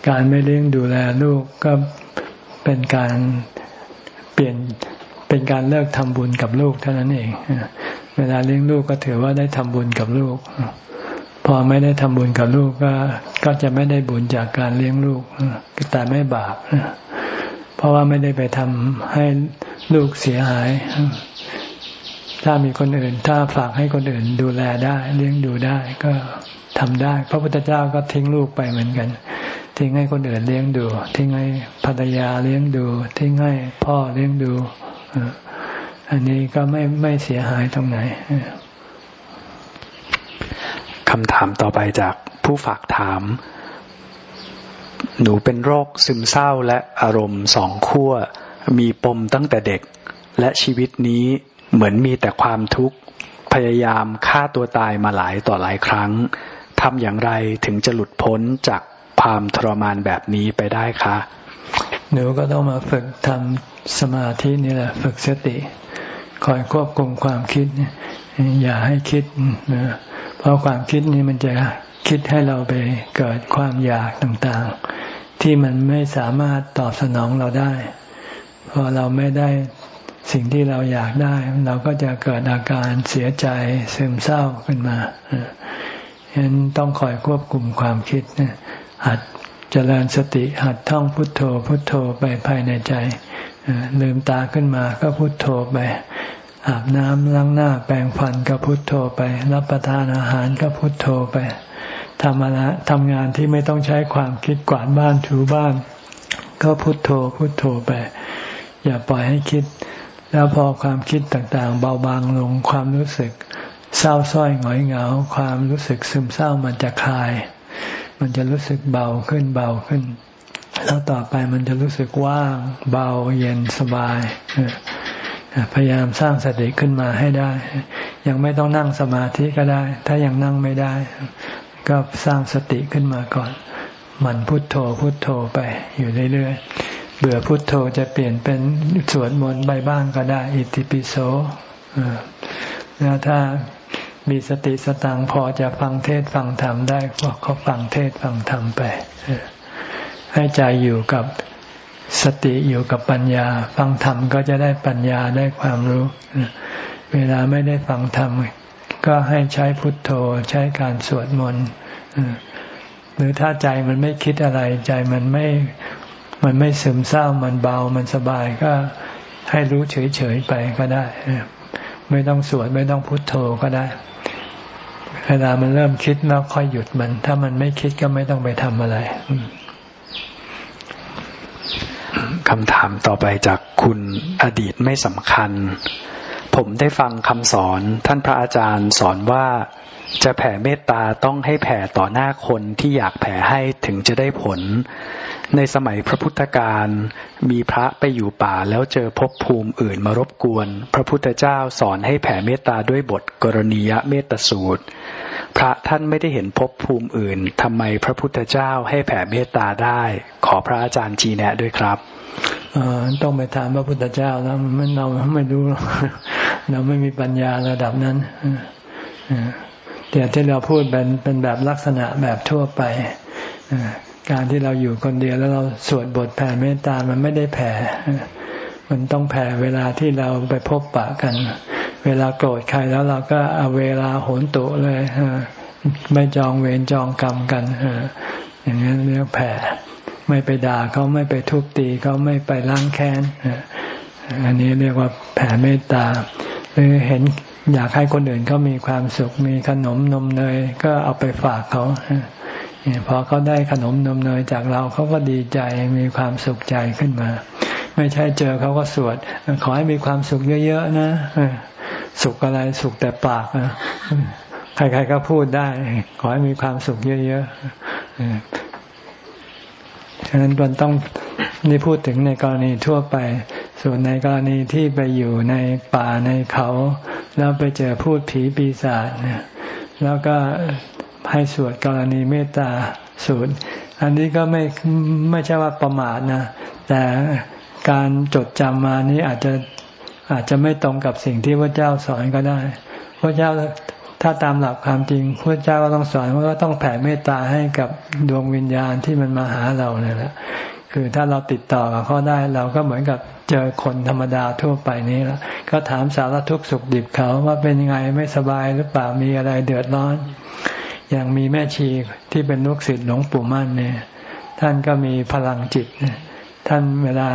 การไม่เลี้ยงดูแลลูกก็เป็นการเปลี่ยนเป็นการเลิกทำบุญกับลูกเท่านั้นเอง เวลาเลี้ยงลูกก็ถือว่าได้ทำบุญกับลูก พอไม่ได้ทำบุญกับลูกก็ก็จะไม่ได้บุญจากการเลี้ยงลูก แต่ไม่บาปเพราะว่าไม่ได้ไปทำให้ลูกเสียหาย ถ้ามีคนอื่น ถ้าฝากให้คนอื่นดูแลได้เลี้ยงดูได้ก็ทำได้ พระพุทธเจ้าก็ทิ้งลูกไปเหมือนกัน ทิ้งให้คนอื่นเลี้ยงดู ทิ้งให้ภรรยาเลี้ยงดู ทิ้งให้พ่อเลี้ยงดูอันนี้ก็ไม่ไม่เสียหายตรงไหนคำถามต่อไปจากผู้ฝากถาม หนูเป็นโรคซึมเศร้าและอารมณ์สองขั้ว มีปมตั้งแต่เด็ก และชีวิตนี้ เหมือนมีแต่ความทุกข์พยายามฆ่าตัวตายมาหลายต่อหลายครั้งทำอย่างไรถึงจะหลุดพ้นจากความทรมานแบบนี้ไปได้คะหนูก็ต้องมาฝึกทำสมาธินี่แหละ ฝึกสติ คอยควบคุมความคิด อย่าให้คิดนะเพราะความคิดนี้มันจะคิดให้เราไปเกิดความอยากต่างๆ ที่มันไม่สามารถตอบสนองเราได้ พอเราไม่ได้ สิ่งที่เราอยากได้ เราก็จะเกิดอาการเสียใจซึมเศร้าขึ้นมาฉะนั้นต้องคอยควบคุมความคิดหัดเจริญสติหัดท่องพุทโธ พุทโธไปภายในใจลืมตาขึ้นมาก็พุทโธไปอาบน้ำล้างหน้าแปรงฟันก็พุทโธไป รับประทานอาหารก็พุทโธไปทำอะไรทำงานที่ไม่ต้องใช้ความคิดกวาดบ้านถูบ้าน ก็พุทโธพุทโธไป อย่าปล่อยให้คิด แล้วพอความคิดต่างๆ เบาบางลงความรู้สึกเศร้าส้อยหงอยเหงา ความรู้สึกซึมเศร้ามันจะคลาย มันจะรู้สึกเบาขึ้นเบาขึ้น แล้วต่อไปมันจะรู้สึกว่างเบาเย็นสบายพยายามสร้างสติขึ้นมาให้ได้ ยังไม่ต้องนั่งสมาธิก็ได้ ถ้ายังนั่งไม่ได้ ก็สร้างสติขึ้นมาก่อน มันพุทโธพุทโธไปอยู่เรื่อยๆ เบื่อพุทโธจะเปลี่ยนเป็นสวดมนต์ใบบ้างก็ได้ อิติปิโสแล้วถ้ามีสติสตังพอจะฟังเทศฟังธรรมได้ก็เขาฟังเทศฟังธรรมไป ให้ใจอยู่กับสติอยู่กับปัญญา ฟังธรรมก็จะได้ปัญญาได้ความรู้ เวลาไม่ได้ฟังธรรม ก็ให้ใช้พุทโธใช้การสวดมนต์หรือถ้าใจมันไม่คิดอะไรใจมันไม่ มันไม่ซึมเศร้ามันเบามันสบายก็ให้รู้เฉยๆไปก็ได้ ไม่ต้องสวดไม่ต้องพุทโธก็ได้ เวลามันเริ่มคิดแล้วค่อยหยุดมัน ถ้ามันไม่คิดก็ไม่ต้องไปทำอะไรคำถามต่อไปจากคุณอดีตไม่สำคัญ ผมได้ฟังคำสอนท่านพระอาจารย์สอนว่า จะแผ่เมตตาต้องให้แผ่ต่อหน้าคนที่อยากแผ่ให้ถึงจะได้ผล ในสมัยพระพุทธการมีพระไปอยู่ป่าแล้วเจอภพภูมิอื่นมารบกวน พระพุทธเจ้าสอนให้แผ่เมตตาด้วยบทกรณียเมตสูตร พระท่านไม่ได้เห็นภพภูมิอื่นทำไมพระพุทธเจ้าให้แผ่เมตตาได้ ขอพระอาจารย์ชี้แนะด้วยครับต้องไปถามพระพุทธเจ้าแล้วมันเราไม่รู้เราไม่มีปัญญาระดับนั้น แต่ที่เราพูดเป็นเป็นแบบลักษณะแบบทั่วไปการที่เราอยู่คนเดียวแล้วเราสวดบทแผ่เมตตามันไม่ได้แผ่ มันต้องแผ่เวลาที่เราไปพบปะกัน เวลาโกรธใครแล้วเราก็เอาเวลาโหนตุเลยไม่จองเวรจองกรรมกันอย่างนี้เรียกแผ่ ไม่ไปด่าเขาไม่ไปทุบตีเขาไม่ไปล้างแค้นอันนี้เรียกว่าแผ่เมตตาหรือเห็น อยากให้คนอื่นเขามีความสุข มีขนมนมเนย ก็เอาไปฝากเขาพอเขาได้ขนมนมเนยจากเราเขาก็ดีใจมีความสุขใจขึ้นมา ไม่ใช่เจอเขาก็สวด ขอให้มีความสุขเยอะๆนะสุขอะไรสุขแต่ปากนะใครๆก็พูดได้ ขอให้มีความสุขเยอะๆ ฉะนั้นมันต้องนี่พูดถึงในกรณีทั่วไป ส่วนในกรณีที่ไปอยู่ในป่าในเขา แล้วไปเจอพูดผีปีศาจเนี่ยแล้วก็ให้สวดกรณีเมตตาสูตร อันนี้ก็ไม่ไม่ใช่ว่าประมาทนะแต่การจดจำมานี้อาจจะอาจจะไม่ตรงกับสิ่งที่พระเจ้าสอนก็ได้ พระเจ้า ถ้าตามหลักความจริงพระเจ้าก็ต้องสอนว่าต้องแผ่เมตตาให้กับดวงวิญญาณที่มันมาหาเราเนี่ยแหละคือถ้าเราติดต่อกับเขาได้เราก็เหมือนกับเจอคนธรรมดาทั่วไปนี้แล้วก็ถามสารทุกข์สุขดิบเขาว่าเป็นยังไงไม่สบายหรือเปล่ามีอะไรเดือดร้อน อย่างมีแม่ชีที่เป็นลูกศิษย์หลวงปู่มั่นเนี่ย ท่านก็มีพลังจิตท่านเวลา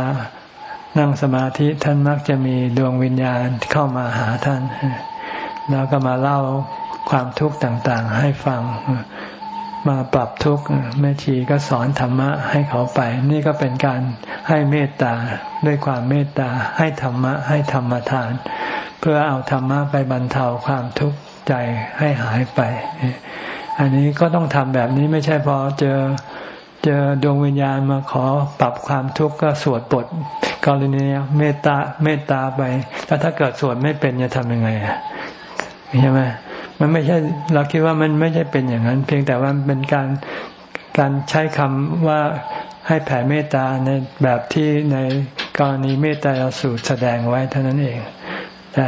นั่งสมาธิท่านมักจะมีดวงวิญญาณเข้ามาหาท่าน แล้วก็มาเล่า ความทุกข์ต่างๆ ให้ฟังมาปรับทุกข์แม่ชีก็สอนธรรมะให้เขาไป นี่ก็เป็นการให้เมตตาด้วยความเมตตาให้ธรรมะให้ธรรมทาน เพื่อเอาธรรมะไปบรรเทาความทุกข์ใจให้หายไป อันนี้ก็ต้องทำแบบนี้ไม่ใช่พอเจอเจอดวงวิญญาณมาขอปรับความทุกข์ก็สวดบทกรณีเมตตาเมตตาไป แล้วถ้าเกิดสวดไม่เป็นจะทำยังไงใช่ไหม มันไม่ใช่เราคิดว่ามันไม่ใช่เป็นอย่างนั้น เพียงแต่ว่าเป็นการการใช้คำว่าให้แผ่เมตตาในแบบที่ในกรณีเมตตาสูตรแสดงไว้เท่านั้นเองแต่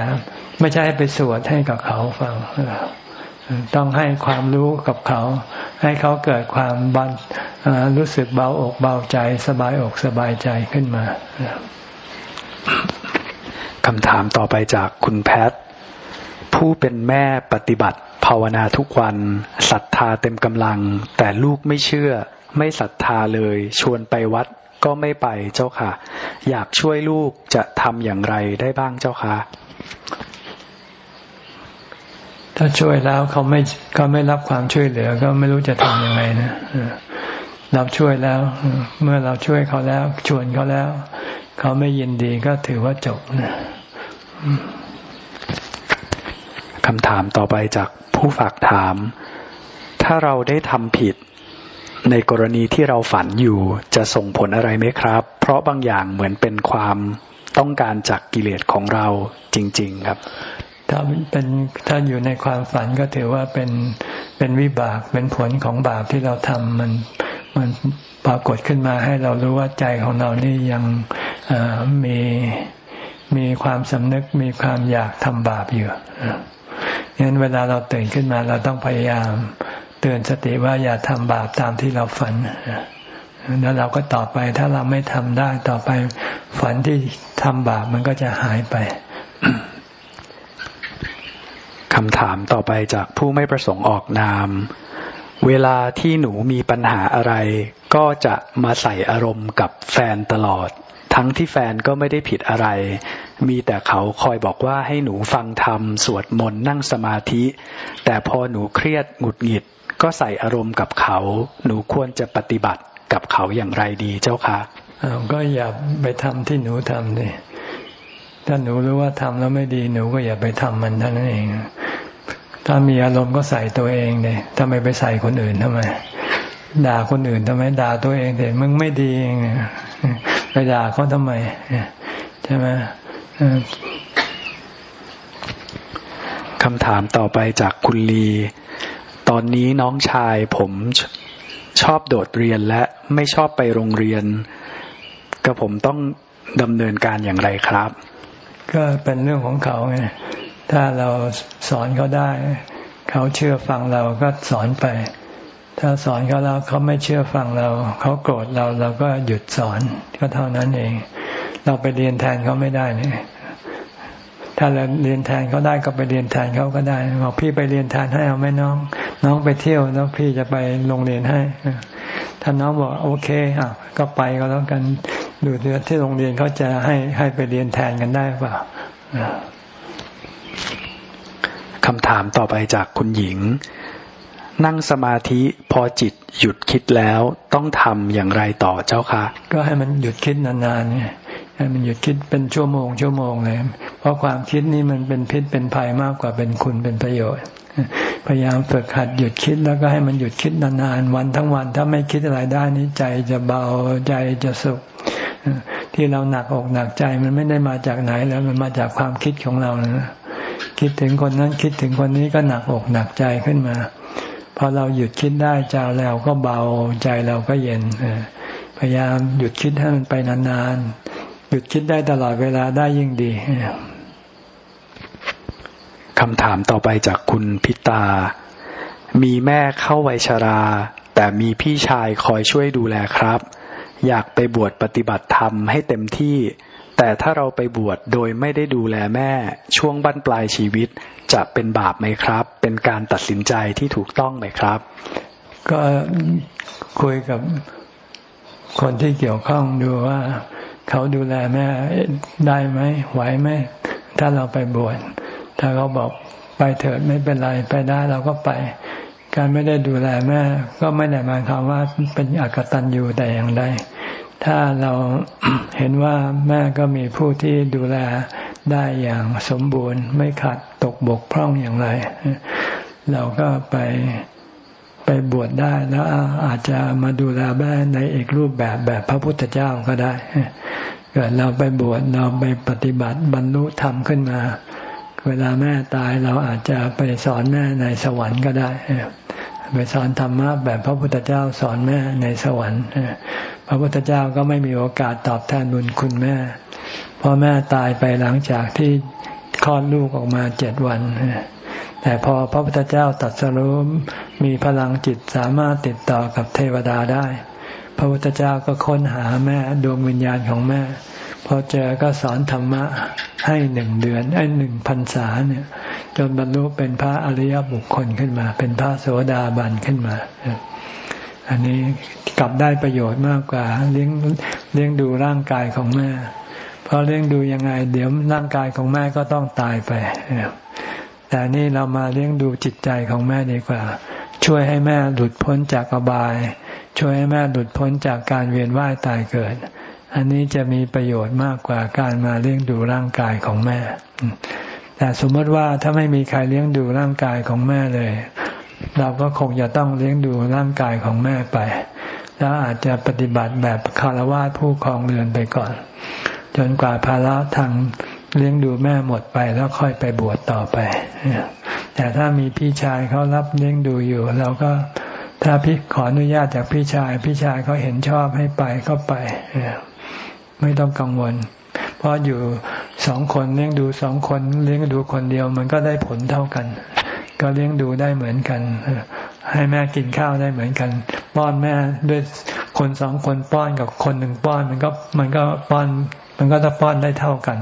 ไม่ใช่ให้ไปสวดให้กับเขาฟังต้องให้ความรู้กับเขา ให้เขาเกิดความบันรู้สึกเบาอกเบาใจ สบายอกสบายใจขึ้นมาคำถามต่อไปจากคุณแพท ผู้เป็นแม่ปฏิบัติ ภาวนาทุกวันศรัทธาเต็มกำลัง แต่ลูกไม่เชื่อ ไม่ศรัทธาเลย ชวนไปวัดก็ไม่ไปเจ้าค่ะ อยากช่วยลูกจะทำอย่างไรได้บ้างเจ้าค่ะ ถ้าช่วยแล้วเขาไม่เขาไม่รับความช่วยเหลือ ก็ไม่รู้จะทำยังไงนะเราช่วยแล้ว เมื่อเราช่วยเขาแล้ว ชวนเขาแล้ว เขาไม่ยินดีก็ถือว่าจบนะ คำถามต่อไปจากผู้ฝากถาม ถ้าเราได้ทำผิด ในกรณีที่เราฝันอยู่จะส่งผลอะไรไหมครับ เพราะบางอย่างเหมือนเป็นความต้องการจากกิเลสของเราจริง ๆ ครับ ถ้าเป็นถ้าอยู่ในความฝันก็ถือว่าเป็นเป็นวิบากเป็นผลของบาปที่เราทำมันมันปรากฏขึ้นมาให้เรารู้ว่าใจของเรานี่ยังมีมีความสำนึกมีความอยากทำบาปอยู่ งั้นเวลาเราตื่นขึ้นมาเราต้องพยายาม เตือนสติว่าอย่าทำบาปตามที่เราฝันแล้วเราก็ต่อไปถ้าเราไม่ทำได้ต่อไปฝันที่ทำบาปมันก็จะหายไปคำถามต่อไปจากผู้ไม่ประสงค์ออกนาม เวลาที่หนูมีปัญหาอะไร ก็จะมาใส่อารมณ์กับแฟนตลอด ทั้งที่แฟนก็ไม่ได้ผิดอะไร มีแต่เขาคอยบอกว่าให้หนูฟังธรรม สวดมนต์นั่งสมาธิ แต่พอหนูเครียดหงุดหงิด ก็ใส่อารมณ์กับเขา หนูควรจะปฏิบัติกับเขาอย่างไรดีเจ้าคะก็อย่าไปทำที่หนูทำเลยถ้าหนูรู้ว่าทำแล้วไม่ดีหนูก็อย่าไปทำมันเท่านั้นเอง ถ้ามีอารมณ์ก็ใส่ตัวเองเลยทำไมไปใส่คนอื่นทำไม ด่าคนอื่นทำไมด่าตัวเองเด็มึงไม่ดีเองไปด่าเขาทำไมใช่ไหม คำถามต่อไปจากคุณลี ตอนนี้น้องชายผมชอบโดดเรียนและไม่ชอบไปโรงเรียนก็ผมต้องดำเนินการอย่างไรครับ ก็เป็นเรื่องของเขาไง ถ้าเราสอนเขาได้ เขาเชื่อฟังเราก็สอนไป ถ้าสอนเขาแล้วเขาไม่เชื่อฟังเรา เขาโกรธเราเราก็หยุดสอนก็เท่านั้นเอง เราไปเรียนแทนเขาไม่ได้เนี่ย ถ้าเราเรียนแทนเขาได้ก็ไปเรียนแทนเขาก็ได้บอกพี่ไปเรียนแทนให้เอาไหมน้อง น้องไปเที่ยวแล้วพี่จะไปโรงเรียนให้ถ้าน้องบอกโอเคอะก็ไปก็แล้วกันดูเดือที่โรงเรียนเขาจะให้ให้ไปเรียนแทนกันได้เปล่าคำถามต่อไปจากคุณหญิง นั่งสมาธิพอจิตหยุดคิดแล้วต้องทำอย่างไรต่อเจ้าคะก็ให้มันหยุดคิดนานๆเนี่ย ให้มันหยุดคิดเป็นชั่วโมง ชั่วโมงเลย เพราะความคิดนี้มันเป็นพิษเป็นภัยมากกว่าเป็นคุณเป็นประโยชน์ พยายามฝึกหัดหยุดคิดแล้วก็ให้มันหยุดคิดนานๆวันทั้งวันถ้าไม่คิดอะไรได้นี้ใจจะเบาใจจะสุข ที่เราหนักอกหนักใจมันไม่ได้มาจากไหนแล้วมันมาจากความคิดของเรานะคิดถึงคนนั้นคิดถึงคนนี้ก็หนักอกหนักใจขึ้นมาพอเราหยุดคิดได้ใจเราก็เบาใจเราก็เย็นพยายามหยุดคิดให้มันไปนานๆ หยุดคิดได้ตลอดเวลาได้ยิ่งดีคำถามต่อไปจากคุณพิตา มีแม่เข้าวัยชรา แต่มีพี่ชายคอยช่วยดูแลครับ อยากไปบวชปฏิบัติธรรมให้เต็มที่ แต่ถ้าเราไปบวชโดยไม่ได้ดูแลแม่ ช่วงบั้นปลายชีวิตจะเป็นบาปไหมครับ เป็นการตัดสินใจที่ถูกต้องไหมครับ ก็คุยกับคนที่เกี่ยวข้องดูว่า เขาดูแลแม่ได้ไหมไหวไหมถ้าเราไปบวชถ้าเขาบอกไปเถิดไม่เป็นไรไปได้เราก็ไป การไม่ได้ดูแลแม่ ก็ไม่ได้หมายความว่าเป็นอกตันอยู่แต่อย่างใดถ้าเราเห็นว่าแม่ก็มีผู้ที่ดูแลได้อย่างสมบูรณ์ ไม่ขาดตกบกพร่องอย่างไร เราก็ไปไป บวชได้แล้วอาจจะมาดูแลแม่ในอีกรูปแบบแบบพระพุทธเจ้าก็ได้เกิดเราไปบวชเราไปปฏิบัติบรรลุธรรมขึ้นมา เวลาแม่ตายเราอาจจะไปสอนแม่ในสวรรค์ก็ได้ไปสอนธรรมะแบบพระพุทธเจ้าสอนแม่ในสวรรค์พระพุทธเจ้าก็ไม่มีโอกาสตอบแทนบุญคุณแม่เพราะแม่ตายไปหลังจากที่คลอดลูกออกมาเจ็ดวัน แต่พอพระพุทธเจ้าตัดสรุปมีพลังจิตสามารถติดต่อกับเทวดาได้ พระพุทธเจ้าก็ค้นหาแม่ดวงวิญญาณของแม่ พอเจอก็สอนธรรมะให้หนึ่งเดือนไอ้หนึ่งพรรษาเนี่ย จนบรรลุเป็นพระอริยบุคคลขึ้นมา เป็นพระโสดาบันขึ้นมา อันนี้กลับได้ประโยชน์มากกว่าเลี้ยงเลี้ยงดูร่างกายของแม่ เพราะเลี้ยงดูยังไง เดี๋ยวร่างกายของแม่ก็ต้องตายไป แต่นี่เรามาเลี้ยงดูจิตใจของแม่ดีกว่า ช่วยให้แม่หลุดพ้นจากอบาย ช่วยให้แม่หลุดพ้นจากการเวียนว่ายตายเกิด อันนี้จะมีประโยชน์มากกว่าการมาเลี้ยงดูร่างกายของแม่ แต่สมมติว่าถ้าไม่มีใครเลี้ยงดูร่างกายของแม่เลย เราก็คงจะต้องเลี้ยงดูร่างกายของแม่ไป แล้วอาจจะปฏิบัติแบบคารวะผู้ครองเรือนไปก่อน จนกว่าภาระทาง เลี้ยงดูแม่หมดไปแล้วค่อยไปบวชต่อไป แต่ถ้ามีพี่ชายเขารับเลี้ยงดูอยู่ เราก็ถ้าพี่ขออนุญาตจากพี่ชาย พี่ชายเขาเห็นชอบให้ไปก็ไป ไม่ต้องกังวล เพราะอยู่สองคนเลี้ยงดูสองคนเลี้ยงดูคนเดียวมันก็ได้ผลเท่ากัน ก็เลี้ยงดูได้เหมือนกัน ให้แม่กินข้าวได้เหมือนกัน ป้อนแม่ด้วยคนสองคนป้อนกับคนหนึ่งป้อน มันก็มันก็ป้อน มันก็จะป้อนได้เท่ากัน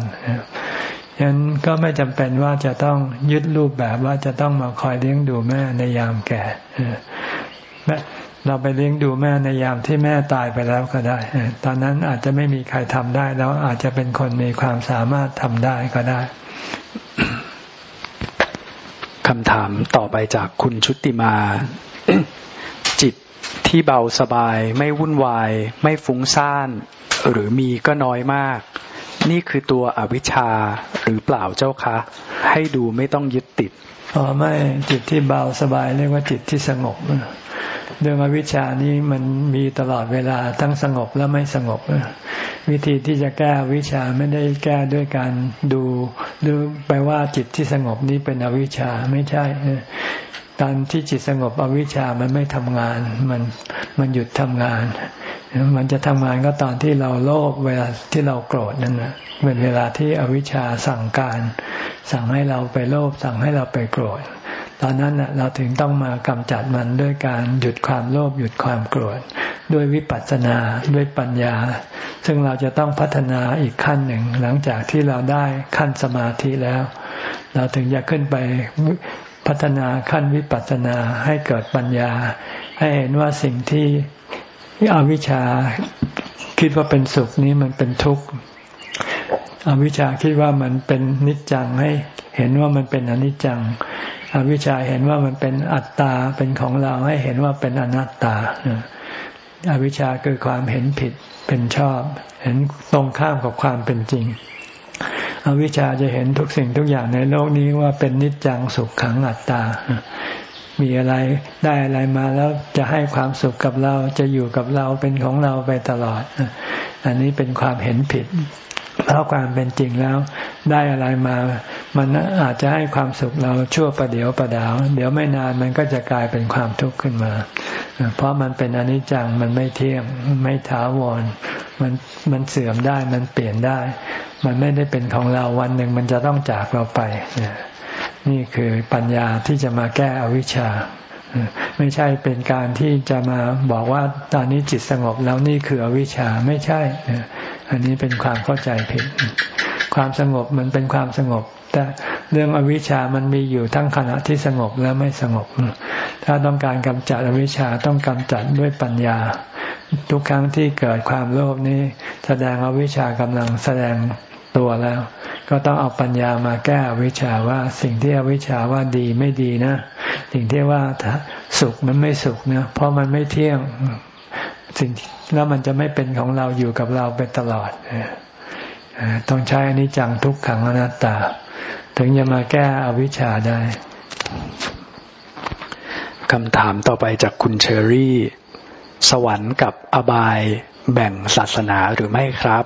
ฉะนั้นก็ไม่จำเป็นว่าจะต้องยึดรูปแบบว่าจะต้องมาคอยเลี้ยงดูแม่ในยามแก่เราไปเลี้ยงดูแม่ในยามที่แม่ตายไปแล้วก็ได้ ตอนนั้นอาจจะไม่มีใครทำได้ แล้วอาจจะเป็นคนมีความสามารถทำได้ก็ได้คำถามต่อไปจากคุณชุติมา จิตที่เบาสบายไม่วุ่นวาย ไม่ฟุ้งซ่าน หรือมีก็น้อยมาก นี่คือตัวอวิชชาหรือเปล่าเจ้าคะ ให้ดูไม่ต้องยึดติดอ๋อไม่จิตที่เบาสบายเรียกว่าจิตที่สงบเรื่องอวิชชานี้มันมีตลอดเวลาทั้งสงบและไม่สงบ วิธีที่จะแก้วิชาไม่ได้แก้ด้วยการดูหรือไปว่าจิตที่สงบนี้เป็นอวิชชาไม่ใช่ ตอนที่จิตสงบอวิชามันไม่ทำงาน มันมันหยุดทำงาน มันจะทำงานก็ตอนที่เราโลภเวลาที่เราโกรธนั่นนะเป็นเวลาที่อวิชชาสั่งการ สั่งให้เราไปโลภสั่งให้เราไปโกรธ ตอนนั้นเราถึงต้องมากำจัดมันด้วยการหยุดความโลภหยุดความโกรธ ด้วยวิปัสสนาด้วยปัญญา ซึ่งเราจะต้องพัฒนาอีกขั้นหนึ่ง หลังจากที่เราได้ขั้นสมาธิแล้ว เราถึงจะขึ้นไป พัฒนาขั้นวิปัสสนาให้เกิดปัญญา ให้เห็นว่าสิ่งที่อวิชชาคิดว่าเป็นสุขนี้มันเป็นทุกข์อวิชชาคิดว่ามันเป็นนิจจังให้เห็นว่ามันเป็นอนิจจัง อวิชชาเห็นว่ามันเป็นอัตตาเป็นของเราให้เห็นว่าเป็นอนัตตาอวิชชาคือความเห็นผิดเป็นชอบ เห็นตรงข้ามกับความเป็นจริง อวิชชาจะเห็นทุกสิ่งทุกอย่างในโลกนี้ว่าเป็นนิจจังสุขขังอัตตา มีอะไรได้อะไรมาแล้วจะให้ความสุขกับเราจะอยู่กับเราเป็นของเราไปตลอด อันนี้เป็นความเห็นผิด เพราะความเป็นจริงแล้ว ได้อะไรมา มันอาจจะให้ความสุขเราชั่วประเดี๋ยวประดาว เดี๋ยวไม่นานมันก็จะกลายเป็นความทุกข์ขึ้นมา เพราะมันเป็นอนิจจังมันไม่เที่ยงไม่ถาวรมันมันเสื่อมได้มันเปลี่ยนได้ มันไม่ได้เป็นของเราวันหนึ่งมันจะต้องจากเราไปนี่คือปัญญาที่จะมาแก้อวิชชาไม่ใช่เป็นการที่จะมาบอกว่าตอนนี้จิตสงบแล้วนี่คืออวิชชาไม่ใช่ อันนี้เป็นความเข้าใจผิด ความสงบมันเป็นความสงบ แต่เรื่องอวิชามันมีอยู่ทั้งขณะที่สงบและไม่สงบ ถ้าต้องการกำจัดอวิชชาต้องกำจัดด้วยปัญญา ทุกครั้งที่เกิดความโลภนี้ แสดงอวิชชากำลังแสดงตัวแล้ว ก็ต้องเอาปัญญามาแก้อวิชชาว่าสิ่งที่อวิชชาว่าดีไม่ดีนะ สิ่งที่ว่าสุขมันไม่สุขนะเพราะมันไม่เที่ยง สิ่งแล้วมันจะไม่เป็นของเราอยู่กับเราไปตลอดต้องใช้อนิจจังทุกขังอนัตตา ถึงจะมาแก้อวิชชาได้คำถามต่อไปจากคุณเชอรี่ สวรรค์กับอบายแบ่งศาสนาหรือไม่ครับ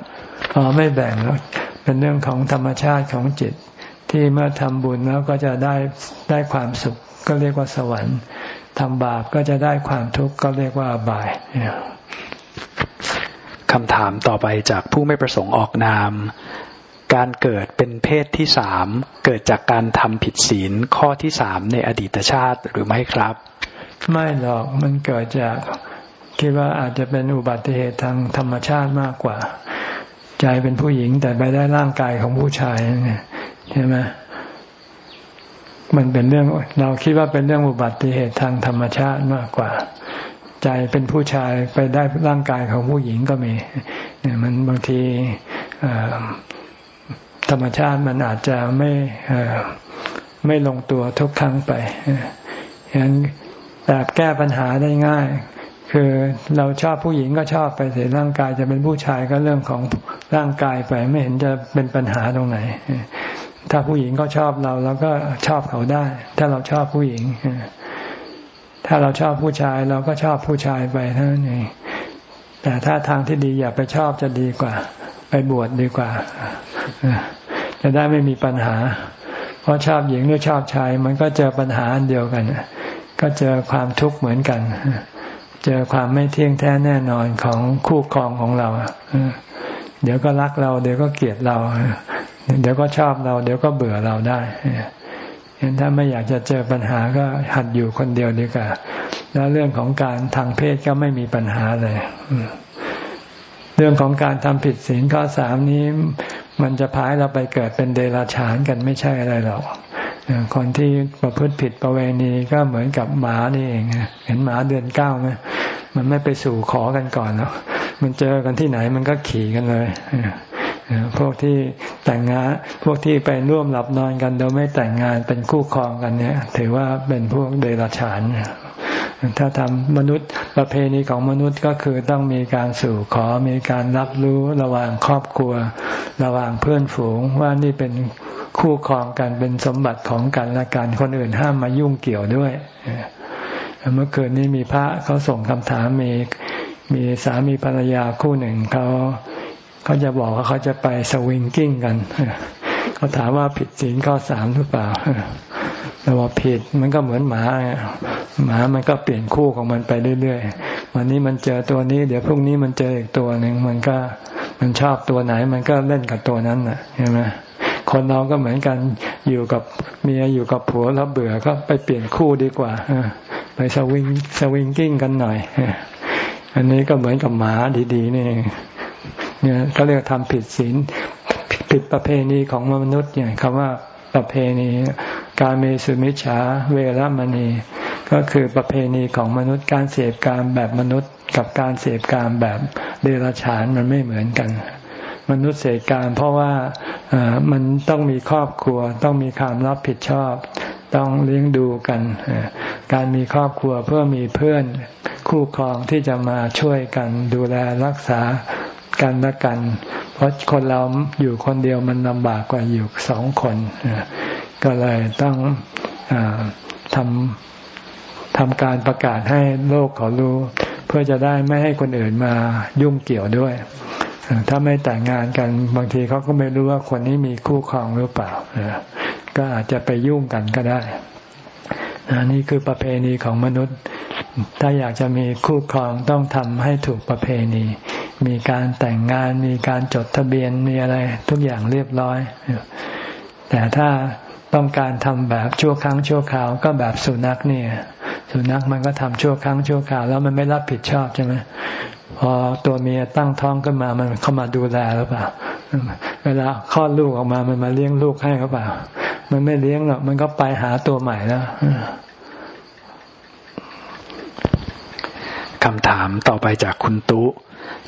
อ๋อไม่แบ่งแล้วเป็นเรื่องของธรรมชาติของจิต ที่เมื่อทำบุญแล้วก็จะได้ได้ความสุข ก็เรียกว่าสวรรค์ทำบาปก็จะได้ความทุกข์ก็เรียกว่าอบาย คำถามต่อไปจากผู้ไม่ประสงค์ออกนาม การเกิดเป็นเพศที่สามเกิดจากการทำผิดศีลข้อที่สามในอดีตชาติหรือไม่ครับ ไม่หรอกมันเกิดจากคิดว่าอาจจะเป็นอุบัติเหตุทางธรรมชาติมากกว่า ใจเป็นผู้หญิงแต่ไปได้ร่างกายของผู้ชายใช่ไหมมันเป็นเรื่องเราคิดว่าเป็นเรื่องอุบัติเหตุทางธรรมชาติมากกว่า ใจเป็นผู้ชายไปได้ร่างกายของผู้หญิงก็มีเนี่ยมันบางทีธรรมชาติมันอาจจะไม่ไม่ลงตัวทุกครั้งไปฉะนั้นแบบแก้ปัญหาได้ง่าย คือเราชอบผู้หญิงก็ชอบไปเสียร่างกายจะเป็นผู้ชายก็เรื่องของร่างกายไปไม่เห็นจะเป็นปัญหาตรงไหน ถ้าผู้หญิงก็ชอบเราเราก็ชอบเขาได้ ถ้าเราชอบผู้หญิง ถ้าเราชอบผู้ชายเราก็ชอบผู้ชายไปเท่านั้นเองแต่ถ้าทางที่ดีอย่าไปชอบจะดีกว่า ไปบวชดีกว่าจะได้ไม่มีปัญหา เพราะชอบหญิงหรือชอบชาย มันก็เจอปัญหาอันเดียวกัน ก็เจอความทุกข์เหมือนกัน เจอความไม่เที่ยงแท้แน่นอนของคู่ครองของเราเดี๋ยวก็รักเรา เดี๋ยวก็เกลียดเรา เดี๋ยวก็ชอบเรา เดี๋ยวก็เบื่อเราได้ เห็นถ้าไม่อยากจะเจอปัญหาก็หัดอยู่คนเดียวดีกว่า แล้วเรื่องของการทางเพศก็ไม่มีปัญหาเลย เรื่องของการทำผิดศีลข้อสามนี้ มันจะพายเราไปเกิดเป็นเดรัจฉานกันไม่ใช่อะไรหรอกคนที่ประพฤติผิดประเวณีก็เหมือนกับหมานี่เองเห็นหมาเดือนเก้าไหมมันไม่ไปสู่ขอกันก่อนแล้วมันเจอกันที่ไหนมันก็ขี่กันเลย พวกที่แต่งงาน พวกที่ไปร่วมหลับนอนกันโดยไม่แต่งงานเป็นคู่ครองกันเนี่ย ถือว่าเป็นพวกเดรัจฉานถ้าทำมนุษย์ประเพณีของมนุษย์ก็คือต้องมีการสู่ขอมีการรับรู้ระหว่างครอบครัว ระหว่างเพื่อนฝูงว่านี่เป็นคู่ครองกันเป็นสมบัติของกันและกันคนอื่นห้ามมายุ่งเกี่ยวด้วยเมื่อคืนนี้มีพระเขาส่งคำถามมีมีสามีภรรยาคู่หนึ่งเขา เขาจะบอกว่าเขาจะไปสวิงกิ้งกันเขาถามว่าผิดศีลข้อสามหรือเปล่าแต่ว่าผิดมันก็เหมือนหมาหมามันก็เปลี่ยนคู่ของมันไปเรื่อยๆวันนี้มันเจอตัวนี้ เดี๋ยวพรุ่งนี้มันเจออีกตัวหนึ่งมันก็มันชอบตัวไหน มันก็เล่นกับตัวนั้นน่ะเห็นไหมคนเราก็เหมือนกันอยู่กับเมียอยู่กับผัวแล้วเบื่อก็ไปเปลี่ยนคู่ดีกว่าไปสวิงสวิงกิ้งกันหน่อยอันนี้ก็เหมือนกับหมาดีๆนี่ เนี่ยเขาเรียกทำผิดศีลผิดประเพณีของมนุษย์เนี่ยคำว่าประเพณี การเมสุมิชาเวรมณี ก็คือประเพณีของมนุษย์การเสพการแบบมนุษย์ กับการเสพการแบบเดรัจฉานมันไม่เหมือนกัน มนุษย์เสพการเพราะว่ามันต้องมีครอบครัว ต้องมีความรับผิดชอบ ต้องเลี้ยงดูกัน การมีครอบครัวเพื่อมีเพื่อนคู่ครองที่จะมาช่วยกันดูแลรักษา กันและกัน เพราะคนเราอยู่คนเดียวมันลำบากกว่าอยู่สองคน ก็เลยต้องอทำทำการประกาศให้โลกเขารู้ เพื่อจะได้ไม่ให้คนอื่นมายุ่งเกี่ยวด้วย ถ้าไม่แต่งงานกันบางทีเขาก็ไม่รู้ว่าคนนี้มีคู่ครองหรือเปล่า ก็อาจจะไปยุ่งกันก็ได้ นี่คือประเพณีของมนุษย์ ถ้าอยากจะมีคู่ครองต้องทำให้ถูกประเพณี มีการแต่งงาน มีการจดทะเบียนมีอะไรทุกอย่างเรียบร้อย แต่ถ้าต้องการทำแบบชั่วครั้งชั่วคราวก็แบบสุนัขเนี่ย สุนัขมันก็ทำชั่วครั้งชั่วคราวแล้วมันไม่รับผิดชอบใช่ไหมพอตัวเมียตั้งท้องขึ้นมามันเข้ามาดูแลหรือเปล่า เวลาคลอดลูกออกมามันมาเลี้ยงลูกให้หรือเปล่า มันไม่เลี้ยงหรอกมันก็ไปหาตัวใหม่แล้วคำถามต่อไปจากคุณตุ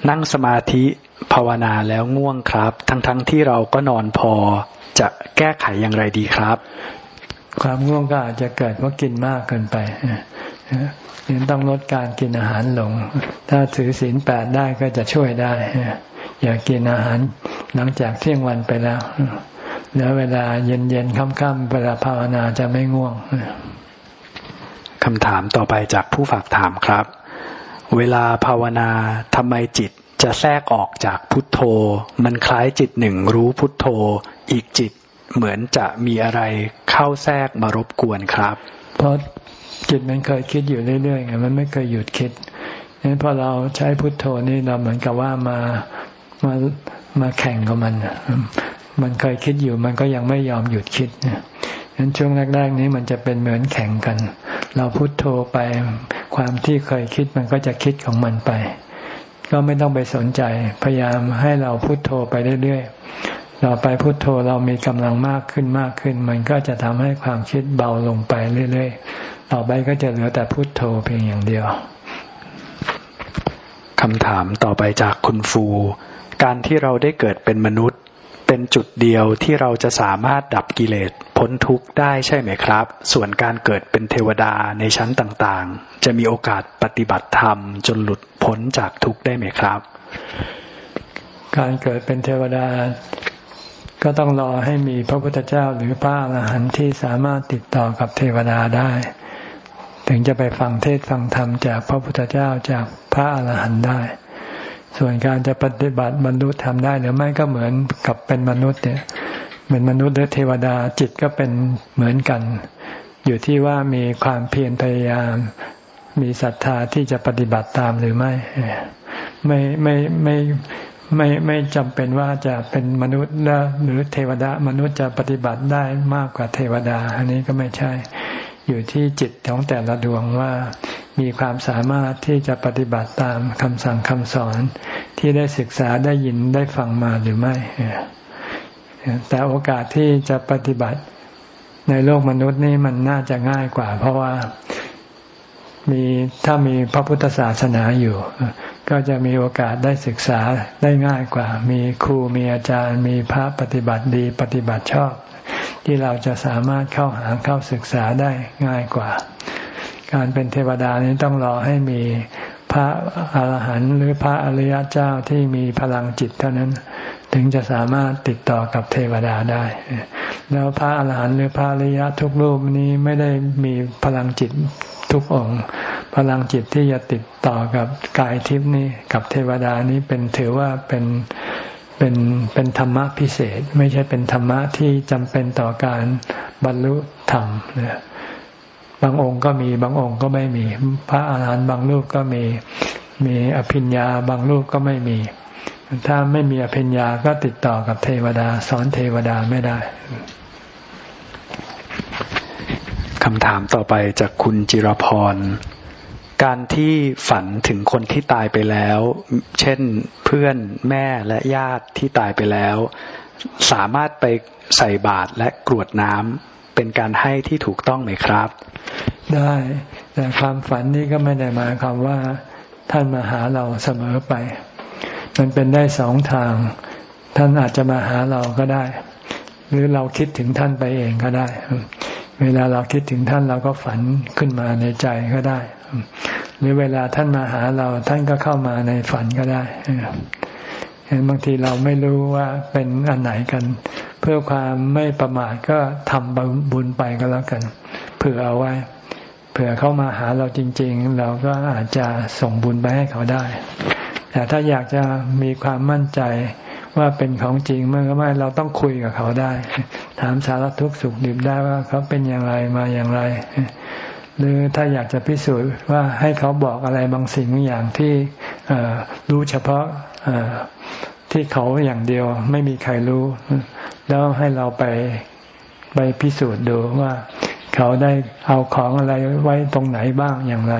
นั่งสมาธิภาวนาแล้วง่วงครับ ทั้งๆทที่เราก็นอนพอจะแก้ไขอย่างไรดีครับ ความง่วงก็อาจจะเกิดเพราะกินมากเกินไปยังต้องลดการกินอาหารลง ถ้าถือศีลแปดได้ก็จะช่วยได้ อย่ากินอาหารหลังจากเที่ยงวันไปแล้ว แล้วเวลาเย็นๆค่ำๆเวลาภาวนาจะไม่ง่วงคำถามต่อไปจากผู้ฝากถามครับ เวลาภาวนาทำไมจิตจะแทรกออกจากพุทโธ มันคล้ายจิตหนึ่งรู้พุทโธ อีกจิตเหมือนจะมีอะไรเข้าแทรกมารบกวนครับ เพราะจิตมันเคยคิดอยู่เรื่อยๆไงมันไม่เคยหยุดคิดงั้นพอเราใช้พุทโธนี่เราเหมือนกับว่ามามามาแข่งกับมัน มันเคยคิดอยู่มันก็ยังไม่ยอมหยุดคิดงั้นช่วงแรก ๆ นี้มันจะเป็นเหมือนแข่งกัน เราพุโทโธไปความที่เคยคิดมันก็จะคิดของมันไป ก็ไม่ต้องไปสนใจ พยายามให้เราพุโทโธไปเรื่อยๆเราไปพุโทโธเรามีกำลังมากขึ้นมากขึ้น มันก็จะทำให้ความคิดเบาลงไปเรื่อยๆต่อไปก็จะเหลือแต่พุโทโธเพียงอย่างเดียวคำถามต่อไปจากคุณฟู การที่เราได้เกิดเป็นมนุษย์ เป็นจุดเดียวที่เราจะสามารถดับกิเลสพ้นทุกข์ได้ใช่ไหมครับ ส่วนการเกิดเป็นเทวดาในชั้นต่างๆ จะมีโอกาสปฏิบัติธรรมจนหลุดพ้นจากทุกข์ได้ไหมครับ การเกิดเป็นเทวดา ก็ต้องรอให้มีพระพุทธเจ้าหรือพระอรหันต์ที่สามารถติดต่อกับเทวดาได้ ถึงจะไปฟังเทศฟังธรรมจากพระพุทธเจ้าจากพระอรหันต์ได้ ส่วนการจะปฏิบัติบรรลุธรรมได้หรือไม่ก็เหมือนกับเป็นมนุษย์เนี่ยเป็นมนุษย์หรือเทวดาจิตก็เป็นเหมือนกัน อยู่ที่ว่ามีความเพียรพยายาม มีศรัทธาที่จะปฏิบัติตามหรือไม่ ไม่ไม่ไม่ไม่ไม่จำเป็นว่าจะเป็นมนุษย์หรือเทวดามนุษย์จะปฏิบัติได้มากกว่าเทวดา อันนี้ก็ไม่ใช่ อยู่ที่จิตของแต่ละดวงว่ามีความสามารถที่จะปฏิบัติตามคำสั่งคำสอนที่ได้ศึกษาได้ยินได้ฟังมาหรือไม่ แต่โอกาสที่จะปฏิบัติในโลกมนุษย์นี่มันน่าจะง่ายกว่า เพราะว่ามีถ้ามีพระพุทธศาสนาอยู่ ก็จะมีโอกาสได้ศึกษาได้ง่ายกว่า มีครูมีอาจารย์ มีพระปฏิบัติดีปฏิบัติชอบ ที่เราจะสามารถเข้าหาเข้าศึกษาได้ง่ายกว่า การเป็นเทวดานี้ต้องรอให้มีพระอรหันต์หรือพระอริยเจ้าที่มีพลังจิตเท่านั้น ถึงจะสามารถติดต่อกับเทวดาได้ แล้วพระอาหารหันต์หรือพระอริยทุกรูปนี้ไม่ได้มีพลังจิตทุกองค์ พลังจิตที่จะติดต่อกับกายทิพย์นี้กับเทวดานี้เป็นถือว่าเป็น เป็นเป็นธรรมะพิเศษ ไม่ใช่เป็นธรรมะที่จำเป็นต่อการบรรลุธรรมนะบางองค์ก็มีบางองค์ก็ไม่มี พระอาหารหันต์บางรูปก็มีมีอภิญญาบางรูปก็ไม่มี ถ้าไม่มีอภิญญาก็ติดต่อกับเทวดา สอนเทวดาไม่ได้คำถามต่อไปจากคุณจิรพร การที่ฝันถึงคนที่ตายไปแล้ว เช่นเพื่อนแม่และญาติที่ตายไปแล้ว สามารถไปใส่บาตรและกรวดน้ำเป็นการให้ที่ถูกต้องไหมครับ ได้ แต่ความฝันนี้ก็ไม่ได้หมายความว่า ท่านมาหาเราเสมอไป มันเป็นได้สองทาง ท่านอาจจะมาหาเราก็ได้ หรือเราคิดถึงท่านไปเองก็ได้ เวลาเราคิดถึงท่านเราก็ฝันขึ้นมาในใจก็ได้ หรือเวลาท่านมาหาเราท่านก็เข้ามาในฝันก็ได้เห็นบางทีเราไม่รู้ว่าเป็นอันไหนกัน เพื่อความไม่ประมาทก็ทำบุญไปก็แล้วกัน เผื่อเอาไว้ เผื่อเข้ามาหาเราจริง ๆ เราก็อาจจะส่งบุญไปให้เขาได้ แต่ถ้าอยากจะมีความมั่นใจว่าเป็นของจริงเมื่อไม่เราต้องคุยกับเขาได้ ถามสารทุกข์สุขดิบได้ว่าเขาเป็นอย่างไรมาอย่างไร หรือถ้าอยากจะพิสูจน์ว่าให้เขาบอกอะไรบางสิ่งบางอย่างที่รู้เฉพาะที่เขาอย่างเดียวไม่มีใครรู้ แล้วให้เราไปไปพิสูจน์ดูว่า เขาได้เอาของอะไรไว้ตรงไหนบ้างอย่างไร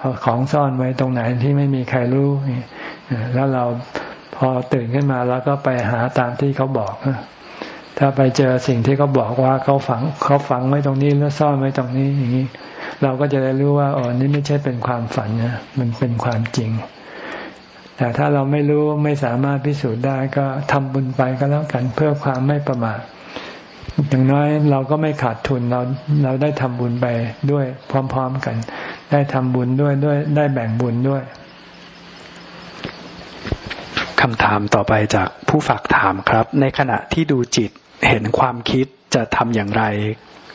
เอาของซ่อนไว้ตรงไหนที่ไม่มีใครรู้แล้วเราพอตื่นขึ้นมาแล้วก็ไปหาตามที่เขาบอก ถ้าไปเจอสิ่งที่เขาบอกว่าเขาฝังเขาฝังไว้ตรงนี้แล้วซ่อนไว้ตรงนี้อย่างนี้ เราก็จะได้รู้ว่าอ๋อนี่ไม่ใช่เป็นความฝันนะมันเป็นความจริง แต่ถ้าเราไม่รู้ไม่สามารถพิสูจน์ได้ก็ทำบุญไปก็แล้วกันเพื่อความไม่ประมาทอย่างน้อยเราก็ไม่ขาดทุนเราเราได้ทำบุญไปด้วยพร้อม ๆกัน ได้ทำบุญด้วยด้วยได้แบ่งบุญด้วยคำถามต่อไปจากผู้ฝากถามครับ ในขณะที่ดูจิต เห็นความคิดจะทำอย่างไร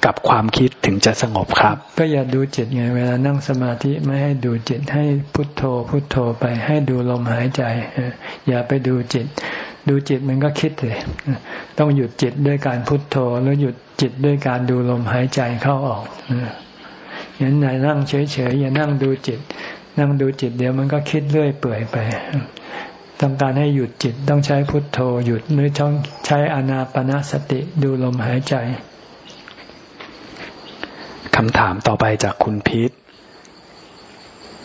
กับความคิดถึงจะสงบครับ ก็อย่าดูจิตไง เวลานั่งสมาธิไม่ให้ดูจิตให้พุทโธ พุทโธไปให้ดูลมหายใจ อย่าไปดูจิต ดูจิตมันก็คิดเลยต้องหยุดจิตด้วยการพุทโธ แล้วหยุดจิตด้วยการดูลมหายใจเข้าออกอย่างนั้นนั่งเฉยๆอย่านั่งดูจิต นั่งดูจิตเดี๋ยวมันก็คิดเรื่อยเปื่อยไป ต้องการให้หยุดจิตต้องใช้พุทโธหยุดหรือต้องใช้อนาปนาสติดูลมหายใจคำถามต่อไปจากคุณพิษ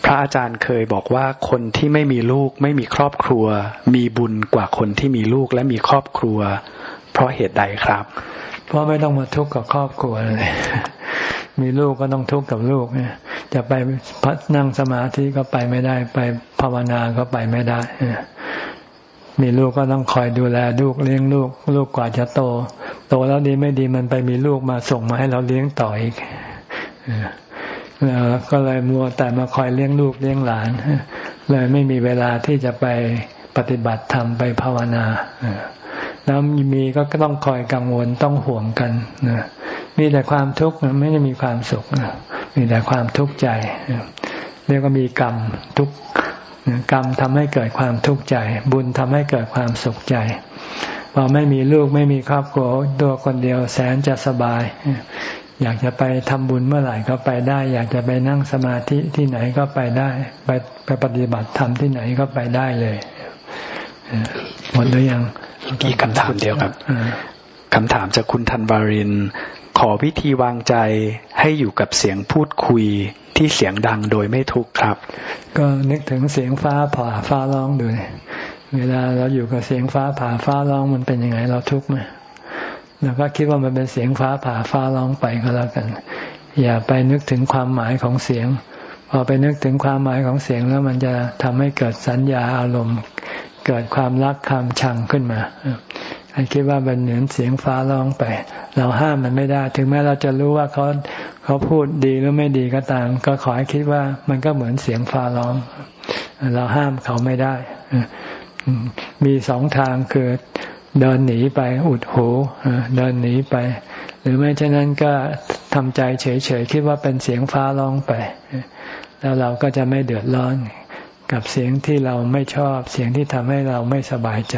พระอาจารย์เคยบอกว่าคนที่ไม่มีลูกไม่มีครอบครัว มีบุญกว่าคนที่มีลูกและมีครอบครัว เพราะเหตุใดครับ เพราะไม่ต้องมาทุกข์กับครอบครัวเลยมีลูกก็ต้องทุกข์กับลูกเนี่ยจะไปพัดนั่งสมาธิก็ไปไม่ได้ ไปภาวนาก็ไปไม่ได้ มีลูกก็ต้องคอยดูแลลูกเลี้ยงลูก ลูกกว่าจะโต โตแล้วดีไม่ดีมันไปมีลูกมาส่งมาให้เราเลี้ยงต่ออีกก็เลยมัวแต่มาคอยเลี้ยงลูกเลี้ยงหลาน เลยไม่มีเวลาที่จะไปปฏิบัติธรรมไปภาวนาแล้วมีก็ต้องคอยกังวลต้องห่วงกันมีแต่ความทุกข์ไม่ได้มีความสุขมีแต่ความทุกข์ใจเรียกว่ามีกรรมทุก กรรมทำให้เกิดความทุกข์ใจ บุญทำให้เกิดความสุขใจพอไม่มีลูกไม่มีครอบครัวตัวคนเดียวแสนจะสบาย อยากจะไปทำบุญเมื่อไหร่ก็ไปได้ อยากจะไปนั่งสมาธิที่ไหนก็ไปได้ ไปไปปฏิบัติธรรมที่ไหนก็ไปได้เลยหมดหรือยังอีกคำถามเดียวครับคำถามจากคุณธันวาริน ขอวิธีวางใจให้อยู่กับเสียงพูดคุยที่เสียงดังโดยไม่ทุกข์ครับ ก็นึกถึงเสียงฟ้าผ่าฟ้าร้องดูเวลาเราอยู่กับเสียงฟ้าผ่าฟ้าร้องมันเป็นยังไงเราทุกข์ไหมเราก็คิดว่ามันเป็นเสียงฟ้าผ่าฟ้าร้องไปก็แล้วกัน อย่าไปนึกถึงความหมายของเสียง พอไปนึกถึงความหมายของเสียงแล้วมันจะทำให้เกิดสัญญาอารมณ์ เกิดความรักความชังขึ้นมา ให้คิดว่าเป็นเหมือนเสียงฟ้าร้องไป เราห้ามมันไม่ได้ ถึงแม้เราจะรู้ว่าเขาเขาพูดดีหรือไม่ดีก็ตาม ก็ขอให้คิดว่ามันก็เหมือนเสียงฟ้าร้อง เราห้ามเขาไม่ได้มีสองทางคือเดินหนีไปอุดหูเดินหนีไป หรือไม่เช่นนั้นก็ทำใจเฉยๆคิดว่าเป็นเสียงฟ้าร้องไป แล้วเราก็จะไม่เดือดร้อนกับเสียงที่เราไม่ชอบ เสียงที่ทำให้เราไม่สบายใจ